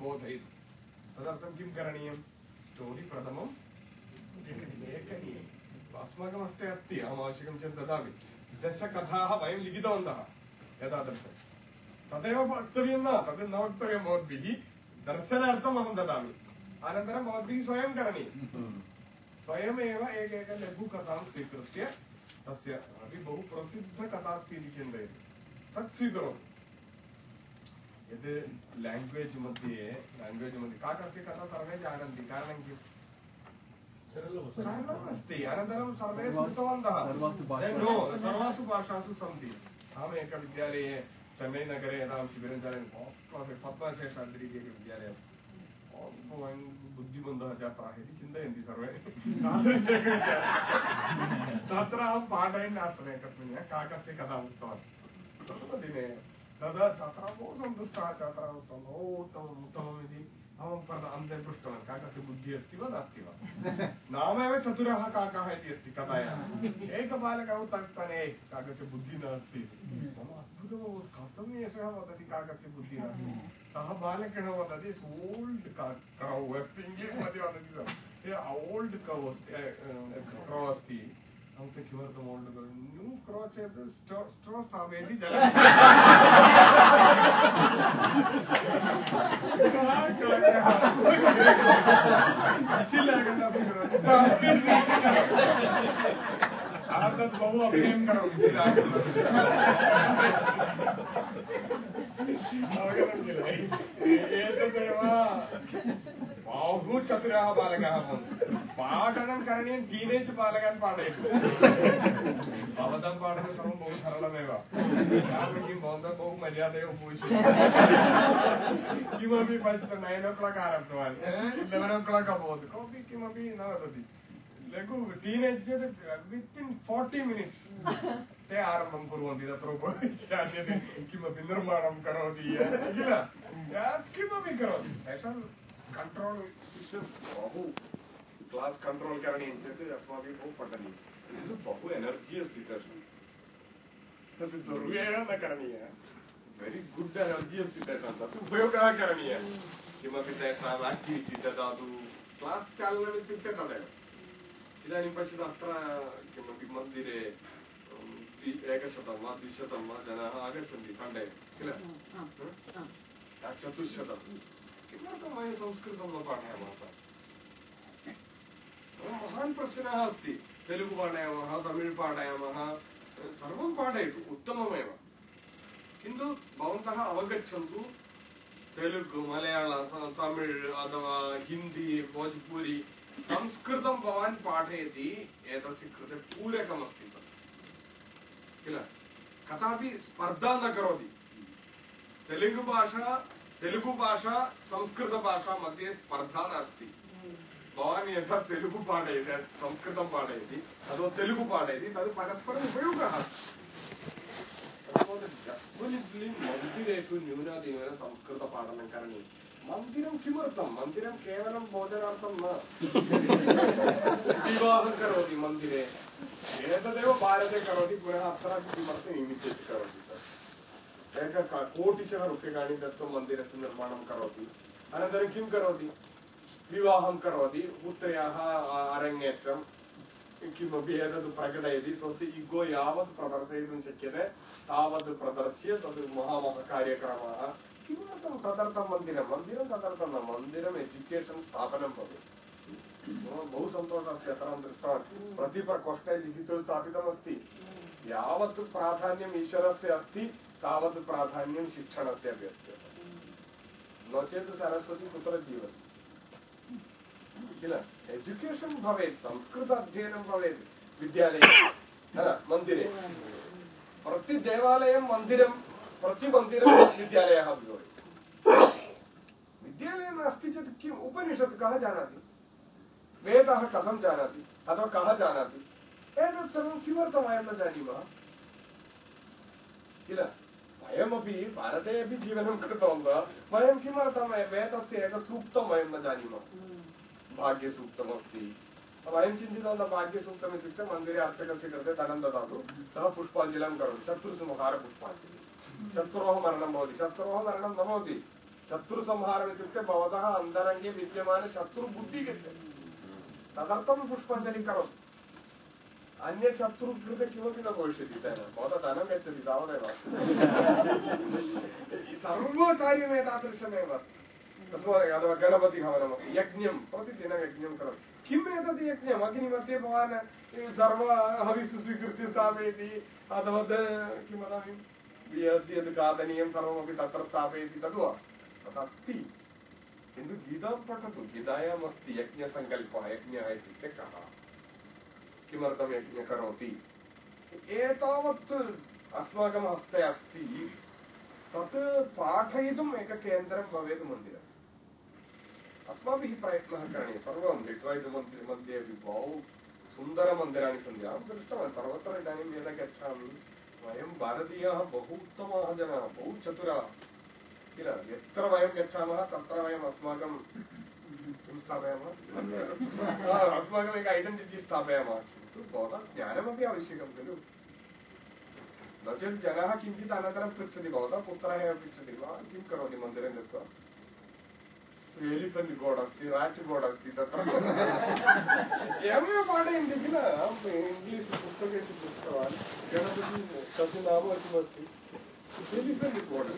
तदर्थं किं करणीयं? स्टोरि प्रथमं लेखनीयम् अस्माकं हस्ते अस्ति, अहम् आवश्यकं चेत् ददामि। दशकथाः वयं लिखितवन्तः एतादृशं तदेव वक्तव्यं न तद् न वक्तव्यं भवद्भिः। दर्शनार्थम् अहं ददामि। अनन्तरं भवद्भिः स्वयं करणीयं। स्वयमेव एकैक लघुकथां स्वीकृत्य तस्य अपि बहु प्रसिद्धकथा अस्ति इति चिन्तयतु। तत् स्वीकरोतु। यद् लाङ्ग्वेज् मध्ये लाङ्ग्वेज् मध्ये काकस्य कथा सर्वे जानन्ति कारणं किम् अस्ति अनन्तरं सर्वे श्रुतवन्तः। सर्वासु भाषासु। नो सर्वासु भाषासु सन्ति अहम् एकविद्यालये चेन्नैनगरे यदा अहं शिबिरं चालयामि पद्मशेषाद्रि इति एकः विद्यालयः अस्ति भवान् बुद्धिमन्तः छात्राः इति चिन्तयन्ति सर्वे। तत्र अहं पाठयन् आसम् एकस्मिन् काकस्य कथा उक्तवान्। प्रथमदिने तदा छात्राः सन्तुष्टाः छात्राः उक्तवान् ओ उत्तमम् उत्तमम् इति अहं प्रथ अन्ते पृष्टवान्। काकस्य बुद्धिः अस्ति वा नास्ति वा? नामेव चतुरः काकः इति अस्ति कथायाः। एकबालकः उक्तवान् ए काकस्य बुद्धिः नास्ति। मम अद्भुतम् अभवत् कथम् एषः वदति काकस्य बुद्धिः नास्ति। सः बालकः वदति ओल्ड् क्रौ अस्ति इङ्ग्लिश् मध्ये वदति सः। ओल्ड् कौ अस्ति क्रौ अस्ति। अहं उक्तवान्, किमर्थम् ओल्ड् क्रौ न्यू क्रौ चेत् स्ट्रो स्ट्रो स्थापयति जलं शिलाखण्डः स्वीकरोति अहं तत् बहु अभिनयं करोमि शिलाखण्डस्य अवगतं किल एतदेव बहु चतुराः बालकाः भवन्ति पाठनं करणीयं टीनेज् बहु सरलमेव कारणं किं भवन्तः बहु मर्यादया उपविशति किमपि पश्यतु नैन् ओ क्लाक् आरब्धवान् eleven o'clock forty minutes ते तेषां कण्ट्रोल् बहु क्लास् कण्ट्रोल् करणीयं चेत् अस्माभिः बहु पठनीयं किन्तु बहु एनर्जि अस्ति तेषां तस्य दुर्व्ययः न करणीयः वेरि गुड् एनर्जि अस्ति तेषां तत् उपयोगः करणीयः किमपि तेषाम् आक्टिविटि ददातु क्लास् चालनम् इत्युक्ते तदेव इदानीं पश्यतु अत्र किमपि मन्दिरे एकशतं वा द्विशतं वा जनाः आगच्छन्ति सण्डे किल चतुश्शतं किमर्थं वयं संस्कृतं न पाठयामः? महान् प्रश्नः अस्ति तेलुगु पाठयामः तमिळ् पाठयामः सर्वं पाठयतु उत्तममेव किन्तु भवन्तः अवगच्छन्तु तेलुगु मलयाळ तमिळ् अथवा हिंदी भोजपुरी संस्कृतं भवान् पाठयति एतस्य कृते पूरकमस्ति तत् किल कदापि स्पर्धा न करोति तेलुगुभाषा तेलुगुभाषा संस्कृतभाषा मध्ये स्पर्धा नास्ति भवान् यथा तेलुगु पाठयति संस्कृतं पाठयति अथवा तेलुगु पाठयति तद् परस्परम् उपयोगः डेफिनेट्लि मन्दिरेषु न्यूनातिन्यूनं संस्कृतपाठनं करणीयं मन्दिरं किमर्थं मन्दिरं केवलं भोजनार्थं न विवाहं करोति मन्दिरे एतदेव भारते करोति पुनः अत्र किमर्थम् इमिटेट् करोति तत् एक क- कोटिशः रूप्यकाणि दत्वा मन्दिरस्य निर्माणं करोति अनन्तरं किं करोति विवाहं करोति पुत्र्याः अरङ्गेट्रं किमपि एतत् प्रकटयति स्वस्य इगो यावत् प्रदर्शयितुं शक्यते तावत् प्रदर्श्य तद् महामहकार्यक्रमाः किमर्थं तदर्थं मन्दिरं मन्दिरं तदर्थं न मन्दिरम् एजुकेशन् स्थापनं भवेत् बहु सन्तोषः अस्ति अत्र दृष्टवान् प्रतिप्रकोष्ठे लिखित्वा स्थापितमस्ति यावत् प्राधान्यम् ईश्वरस्य अस्ति तावत् प्राधान्यं शिक्षणस्य अपि अस्ति नो चेत् सरस्वती कुत्र जीवति किल? एजुकेशन् भवेत् संस्कृत अध्ययनं भवेत्, विद्यालये। मन्दिरे। प्रतिदेवालयं, मन्दिरं, प्रतिमन्दिरं विद्यालयः अपि भवेत्। विद्यालयः नास्ति चेत् किम्? उपनिषत् कः जानाति? वेदः कथं जानाति? अथवा कः जानाति? एतत् सर्वं किमर्थं वयं न जानीमः? किल? वयमपि भारते अपि जीवनं कृतवन्तः। वयं किमर्थं वेदस्य एकसूक्तं वयं न जानीमः? भाग्यसूक्तमस्ति। वयं चिन्तितवन्तः भाग्यसूक्तम् इत्युक्ते मन्दिरे अर्चकस्य कृते धनं ददातु, सः पुष्पाञ्जलिं करोति। शत्रुसंहारपुष्पाञ्जलिः शत्रोः मरणं भवति। शत्रोः मरणं न भवति। शत्रुसंहारम् इत्युक्ते भवतः अन्तरङ्गे विद्यमान शत्रुबुद्धिः गच्छति तदर्थं पुष्पाञ्जलिं करोतु। अन्य शत्रु कृते किमपि न भविष्यति तेन भवतः धनं गच्छति तावदेव। सर्वकार्यम् एतादृशमेव अस्ति। अथवा गणपतिहवनमपि यज्ञं प्रतिदिनं यज्ञं करोति। किम् एतत् यज्ञम्? अग्निमध्ये भवान् सर्व हविस् स्वीकृत्य स्थापयति। अथवा किं वदामि? यद् यद् खादनीयं सर्वमपि तत्र स्थापयति तद् वा तदस्ति। किन्तु गीतां पठतु। गीतायाम् अस्ति यज्ञसङ्कल्पः। यज्ञः इत्युक्ते कः? किमर्थं यज्ञः करोति? एतावत् अस्माकं हस्ते अस्ति। तत् पाठयितुम् एकं केन्द्रं भवेत् मन्दिरम्। अस्माभिः प्रयत्नः करणीयः। सर्वं डिट्रैट् मध्ये अपि बहु सुन्दरमन्दिराणि सन्ति। अहं दृष्टवान्, सर्वत्र इदानीं यदा गच्छामि वयं भारतीयाः बहु उत्तमाः जनाः, बहु चतुराः किल? यत्र वयं गच्छामः, तत्र वयम् अस्माकं किं स्थापयामः? अस्माकम् एक ऐडेण्टिटि स्थापयामः। किन्तु भवतः ज्ञानमपि आवश्यकं खलु। नो चेत् जनाः किञ्चित् अनन्तरं पृच्छति, भवतः पुत्रः एव पृच्छति, वा किं करोति मन्दिरं गत्वा? एलिफेण्ट् गोड् अस्ति राट् गोड् अस्ति तत्र एवमेव पाठयन्ति किल अहम् इङ्ग्लिश् पुस्तकेषु दृष्टवान् गणपति तस्य नाम किमस्ति एलिफेण्ट् गोड्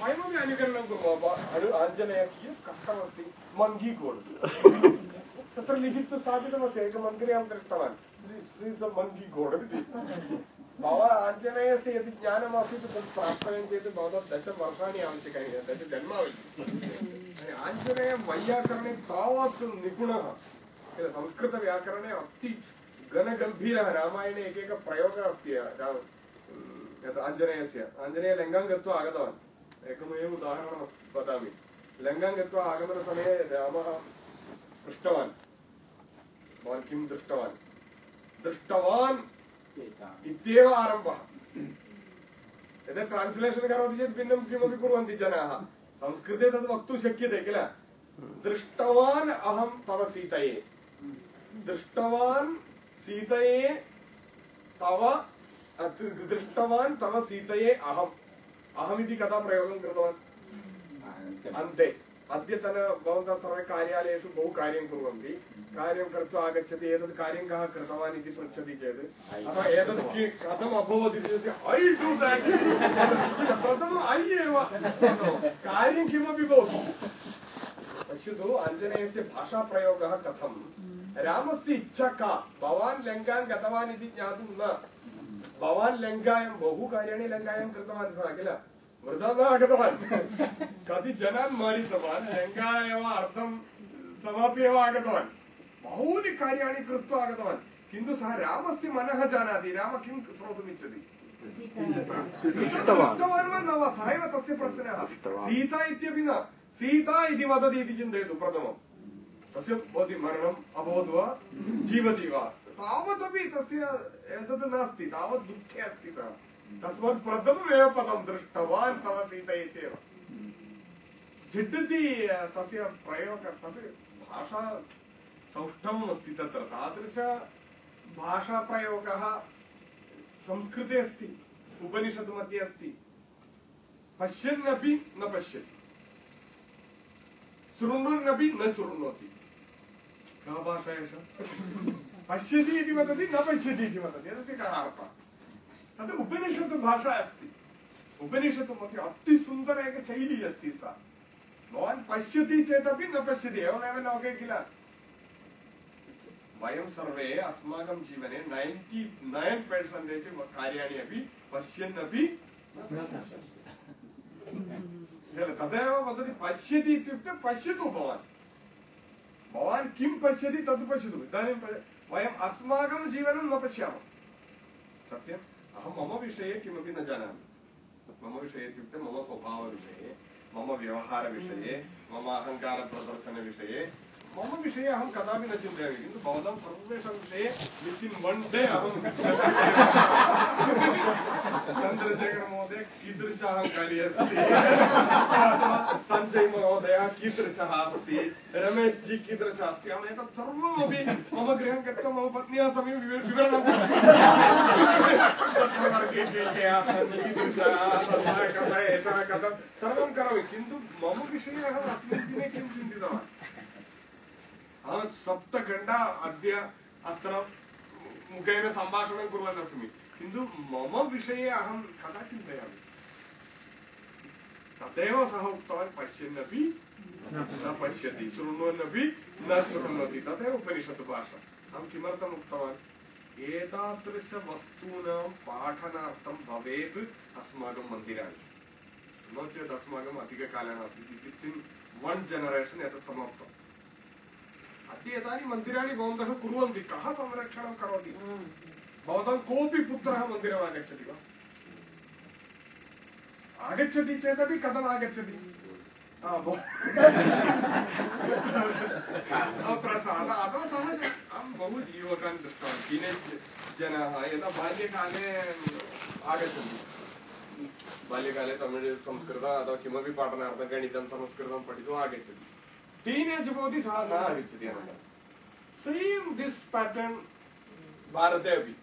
वयमपि अनुकरणं कुर्मः ब- अनु आञ्जनेय कियत् कष्टमस्ति मङ्गी गोड् तत्र लिखित्वा स्थापितमस्ति एकमन्दिरे अहं दृष्टवान् भवान् आञ्जनेयस्य यदि ज्ञानमासीत् तत् प्राप्तव्यं चेत् भवतः दशवर्षाणि आवश्यकानि दशजन्म आवश्यकम् तावत् निपुणः। संस्कृतव्याकरणे अति घनगम्भीरः। रामायणे एकैकः प्रयोगः अस्ति यत् आञ्जनेयस्य आञ्जनेय लङ्कां गत्वा आगतवान्। एकमेव उदाहरणं वदामि। लङ्कां गत्वा आगमनसमये रामः पृष्टवान् भवान् किं दृष्टवान्? दृष्टवान् इत्येव आरम्भः। यदा ट्रान्स्लेशन् करोति चेत् भिन्नं किमपि कुर्वन्ति जनाः। संस्कृते तद् वक्तुं शक्यते किल? दृष्टवान् अहं तव सीतये। दृष्टवान् सीतये तव दृष्टवान् तव सीतये अहम्। अहमिति कदा प्रयोगं कृतवान् अन्ते। अद्यतन भवन्तः सर्वे कार्यालयेषु बहु कार्यं कुर्वन्ति। कार्यं कृत्वा आगच्छति एतत् कार्यं कः कृतवान् इति पृच्छति चेत्। अथवा एतत् कथम् अभवत् इति ऐ डु प्रथमम् ऐ एव कार्यं किमपि भवतु। पश्यतु आञ्जनेयस्य भाषाप्रयोगः कथं रामस्य इच्छा का? भवान् लङ्कां गतवान् इति ज्ञातुं न। भवान् लङ्कायां बहु कार्याणि लङ्कायां कृतवान् सः न आगतवान् कति जनान् मारितवान् लङ्का एव अर्थं समाप्य एव आगतवान्। बहूनि कार्याणि कृत्वा आगतवान्। किन्तु सः रामस्य मनः जानाति राम किं श्रोतुम् इच्छति दृष्टवान् वा न वा? सः एव तस्य प्रश्नः। सीता इत्यपि न। सीता इति वदति इति चिन्तयतु प्रथमं। तस्य भवति मरणम् अभवत् वा? जीवति वा? तावदपि तस्य एतत् नास्ति तावत् दुःखे अस्ति सः। तस्मात् प्रथममेव पदं दृष्टवान् तव सीता इत्येव झटिति तस्य प्रयोगः तत् भाषा सौष्ठवम् अस्ति तत्र। तादृशभाषाप्रयोगः संस्कृते अस्ति उपनिषद् मध्ये अस्ति। पश्यन्नपि न पश्यति। शृण्वन्नपि न शृणोति का भाषा एषा? पश्यति इति वदति न पश्यति इति वदति। एतस्य कः अर्थः? तद् उपनिषत् भाषा अस्ति। उपनिषत् मध्ये अतिसुन्दर एका शैली अस्ति सा। भवान् पश्यति चेदपि न पश्यति, एवमेव लोके किल? वयं सर्वे अस्माकं जीवने नैन्टि नैन् पर्सेण्टेज् कार्याणि अपि पश्यन्नपि। किल, तदेव वदति पश्यति इत्युक्ते पश्यतु भवान्। भवान् किं पश्यति तद् पश्यतु। इदानीं वयम् अस्माकं जीवनं न पश्यामः। सत्यम्? अहं मम विषये किमपि न जानामि मम विषये इत्युक्ते मम स्वभावविषये मम व्यवहारविषये मम अहङ्कारप्रदर्शनविषये मम विषये अहं कदापि न चिन्तयामि किन्तु भवतां सर्वेषां विषये वितिन् वन् डे अहं चन्द्रशेखरमहोदय कीदृश अहङ्कारी अस्ति अथवा सञ्जय महोदय कीदृशः अस्ति रमेश जी कीदृशः अस्ति अहम् एतत् सर्वमपि मम गृहं गत्वा मम पत्न्याः समीपे विव- विवरणं। तत्र के के आसन् कीदृशः कथं मम विषये अहम् अस्मिन् किं अहं सप्तघण्टा अद्य अत्र मुखेन सम्भाषणं कुर्वन् अस्मि किन्तु मम विषये अहं कदा चिन्तयामि तदेव सः उक्तवान् पश्यन्नपि न पश्यति शृण्वन्नपि न शृणोति तदेव उपनिषत् भाषा अहं किमर्थम् उक्तवान् एतादृशवस्तूनां पाठनार्थं भवेत् अस्माकं मन्दिराणि नो चेत् अस्माकम् अधिककालः नास्ति वितिन् वन् जनरेशन् एतत् समाप्तम् अद्य एतानि मन्दिराणि भवन्तः कुर्वन्ति। कः संरक्षणं करोति? भवतां कोऽपि पुत्रः मन्दिरम् आगच्छति वा? आगच्छति चेदपि कथम् आगच्छति? प्रसाद अथवा सहज। अहं बहु युवकान् दृष्टवान्। टीनेज् जनाः, यदा बाल्यकाले आगच्छन्ति। बाल्यकाले तमिळ् संस्कृत अथवा किमपि पाठनार्थं, गणितं, संस्कृतं पठितुम् आगच्छति टीनेज् भवति सः न आगच्छति अनन्तरं सेम् दिस् पैटर्न् भारते अपि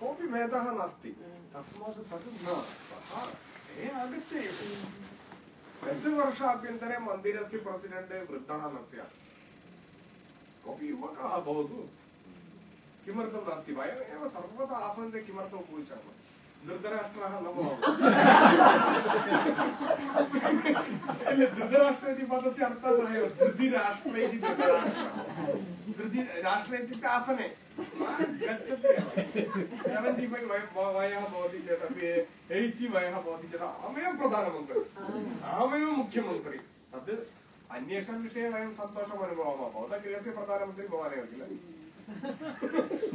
कोऽपि भेदः नास्ति। तस्मात् तद् न। सः हे। आगच्छेयुः दशवर्षाभ्यन्तरे मन्दिरस्य प्रेसिडेण्ट् वृद्धः न स्यात् कोऽपि युवकः भवतु किमर्थं नास्ति वयमेव सर्वदा आसन्दे उपविशामः धृतराष्ट्रः न भवामः धृतराष्ट्र इति पदस्य अर्थः सः एव धृतिराष्ट्र इति धृतराष्ट्र धृति राष्ट्र इत्युक्ते आसने गच्छति एव सेवेण्टि फैव् वय वयः भवति चेत् अहमेव प्रधानमन्त्री अहमेव मुख्यमन्त्री विषये वयं सन्तोषम् अनुभवामः भवतः गृहस्य प्रधानमन्त्री भवानेव किल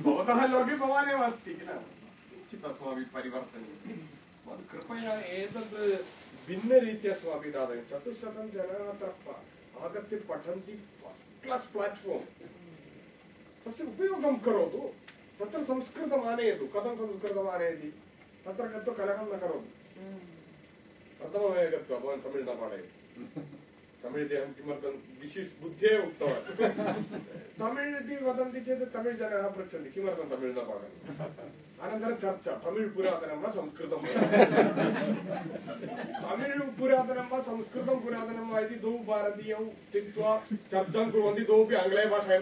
भवतः लोके भवानेव अस्ति किल किञ्चित् अस्माभिः परिवर्तनीयं कृपया एतद् भिन्नरीत्या अस्माभिः दातव्यं चतुश्शतं जनाः अत्र आगत्य पठन्ति फस्ट् क्लास् प्लाट्फार्म् तस्य उपयोगं करोतु तत्र संस्कृतम् आनयतु कथं संस्कृतम् आनयति तत्र गत्वा कलहं न करोतु प्रथममेव गत्वा भवान् तमिळ् न पाठयति तमिळ् इति अहं किमर्थं विशिष् बुद्धेः उक्तवान् तमिळ् इति वदन्ति चेत् तमिळ् जनाः पृच्छन्ति किमर्थं तमिळ् न पाठयति अनन्तरं चर्चा तमिळ् पुरातनं वा संस्कृतं तमिळ् पुरातनं वा संस्कृतं पुरातनं वा इति द्वौ भारतीयौ स्थित्वा चर्चां कुर्वन्ति द्वौ अपि आङ्ग्लभाषायां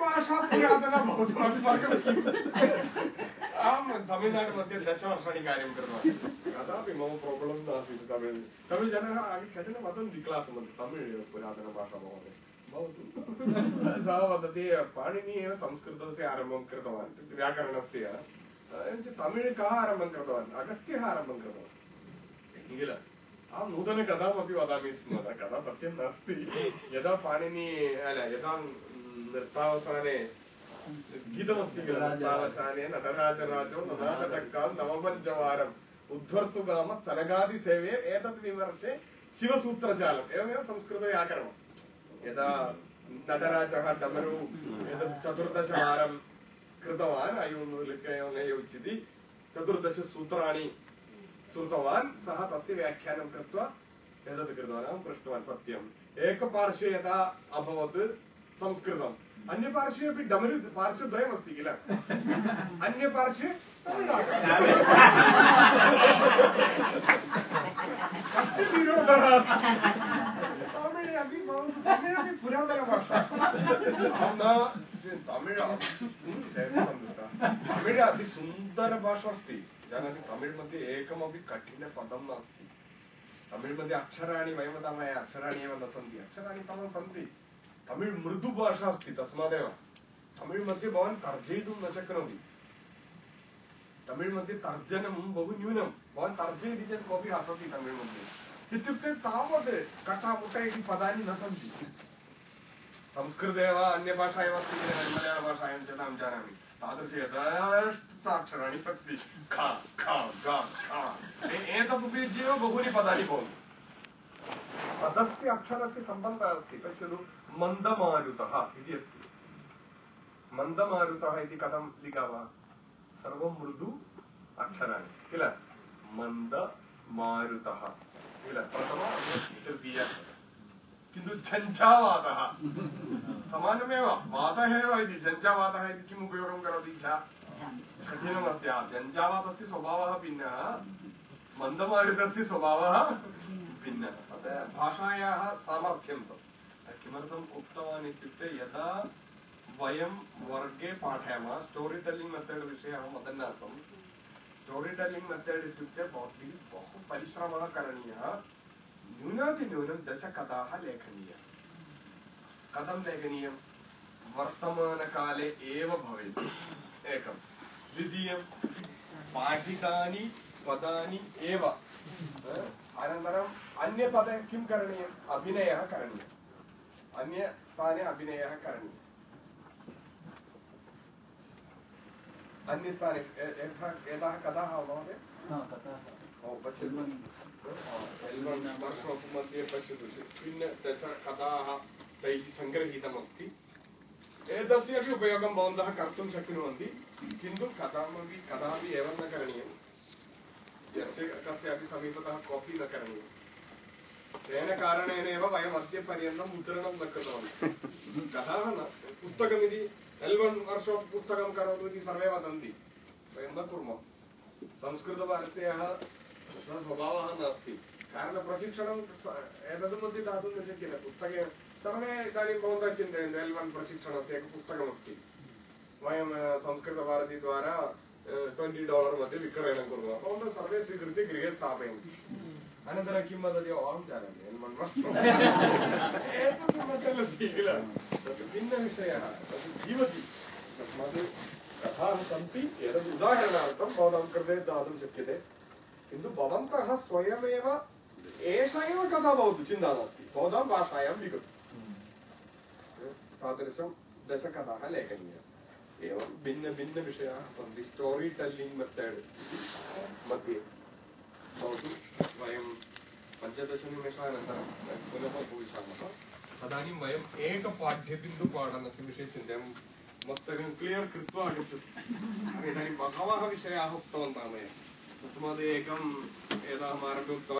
भाषा पुरातना भवतु अस्माकं किम् अहं तमिळ्नाडु मध्ये दशवर्षाणि कार्यं कृतवान् कदापि मम प्राब्लं नासीत् तमिळ् तमिळ् जनाः आगत्य कश्चन वदन्ति क्लास् मध्ये तमिळ् पुरातनभाषा महोदय भवतु सः वदति पाणिनि एव संस्कृतस्य आरम्भं कृतवान् व्याकरणस्य एवञ्च तमिळ् कः आरम्भं कृतवान् अगस्त्यः आरम्भं कृतवान् किल अहं नूतनकथामपि वदामि स्म कथा सत्यं नास्ति यदा पाणिनि यदा नृत्तावसाने गीतमस्ति किल नृत्तावसाने नटराजराजो ननाटक्कां नवपञ्चवारम् उद्धर्तुगाम सनगादिसेवे एतत् विमर्शे शिवसूत्रजालम् एवमेव संस्कृतव्याकरणं यदा नटराजः डमरु एतत् चतुर्दशवारं कृतवान् अयुलिकयोगयुच्यति चतुर्दशसूत्राणि श्रुतवान् सः तस्य व्याख्यानं कृत्वा एतत् कृतवान् अहं पृष्टवान् सत्यम् एकपार्श्वे यदा अभवत् संस्कृतम् अन्यपार्श्वे अपि डमरु पार्श्वद्वयमस्ति किल अन्यपार्श्वे कस्य विरोधः? तमिळ् अपि भवतु तमिळपि पुरातनभाषा न तमिळ् तमिळ् अति सुन्दरभाषा अस्ति जानाति तमिळ् मध्ये एकमपि कठिनपदं नास्ति तमिळ् मध्ये अक्षराणि वयं वदामः अक्षराणि एव न सन्ति अक्षराणि सर्वं सन्ति तमिळ् मृदुभाषा अस्ति तस्मादेव तमिळ् मध्ये भवान् तर्जयितुं न शक्नोति तमिळ् मध्ये तर्जनं बहु न्यूनं भवान् तर्जयति चेत् कोऽपि हसति तमिळ् मध्ये इत्युक्ते तावत् कटामुट इति पदानि न सन्ति संस्कृते वा अन्यभाषायाम् अस्ति मलयाळभाषायां च अहं जानामि तादृश यथार्थाक्षराणि सन्ति ख एव बहूनि पदानि भवन्ति पदस्य अक्षरस्य सम्बन्धः अस्ति पश्यतु मन्दमारुतः इति अस्ति। मन्दमारुतः इति कथं लिखामः? सर्वं मृदु अक्षराणि, किल? मन्दमारुतः, किल? प्रथम तृतीय किन्तु झञ्झावातः। समानमेव वातः एव इति, झञ्झावातः इति किम् उपयोगं करोति झ कठिनमस्ति झञ्झावातस्य स्वभावः भिन्नः, मन्दमारुतस्य स्वभावः भिन्नः। अतः भाषायाः सामर्थ्यं तत् किमर्थम् उक्तवान् इत्युक्ते यदा वयं वर्गे पाठयामः स्टोरि टेल्लिङ्ग् मेथड् विषये अहं वदन् आसम् स्टोरि टेल्लिङ्ग् मेथड् इत्युक्ते भवद्भिः बहु परिश्रमः करणीयः, न्यूनातिन्यूनं दशकथाः लेखनीयाः। कथं लेखनीयं? वर्तमानकाले एव भवेत्। एकं, द्वितीयं, पाठितानि पदानि एव। अनन्तरम् अन्यपदे किं करणीयम्? अभिनयः करणीयः। अन्यस्थाने अभिनयः करणीयः अन्यस्थाने यथा एताः कथाः महोदय पश्यतु वर्क्शाप् मध्ये पश्यतु भिन्नदशकथाः तैः सङ्गृहीतमस्ति एतस्यापि उपयोगं भवन्तः कर्तुं शक्नुवन्ति किन्तु कथामपि कदापि एवं न करणीयं यस्य कस्यापि समीपतः कोपि न करणीयं तेन कारणेनैव वयम् अद्यपर्यन्तम् मुद्रणं न कृतवन्तः कथाः न, पुस्तकमिति एल् वन् वर्षाप् पुस्तकं करोतु इति सर्वे वदन्ति। वयं न कुर्मः। संस्कृतभारत्याः सः स्वभावः नास्ति। कारणप्रशिक्षणं एतद् मध्ये दातुं न शक्यते। पुस्तके सर्वे इदानीं भवन्तः चिन्तयन्तु एल् वन् प्रशिक्षणस्य एकं पुस्तकमस्ति। वयं संस्कृतभारतीद्वारा ट्वेण्टि डालर् मध्ये विक्रयणं कुर्मः। भवन्तः सर्वे स्वीकृत्य गृहे स्थापयन्ति। अनन्तरं किं वदति? अहं जानामि एतत् न चलति किल? तत् भिन्नविषयः, तत् जीवति। तस्मात् कथाः सन्ति एतत् उदाहरणार्थं भवतां कृते दातुं शक्यते। किन्तु भवन्तः स्वयमेव, एषा एव कथा भवतु, चिन्ता नास्ति। भवतां भाषायां लिखतु। तादृशं दशकथाः लेखनीयाः। एवं भिन्नभिन्नविषयाः सन्ति। स्टोरि टेल्लिङ्ग् मेथड् मध्ये। भवतु वयं पञ्चदशनिमेषानन्तरं पुनः उपविशामः तदानीं वयम् एकपाठ्यबिन्दुपाठनस्य विषये चिन्तयामः। मस्तकं क्लियर् कृत्वा आगच्छतु। इदानीं बहवः विषयाः उक्तवन्तः मया। तस्मात् एकम् एताम् आरभ्य उक्तवान्।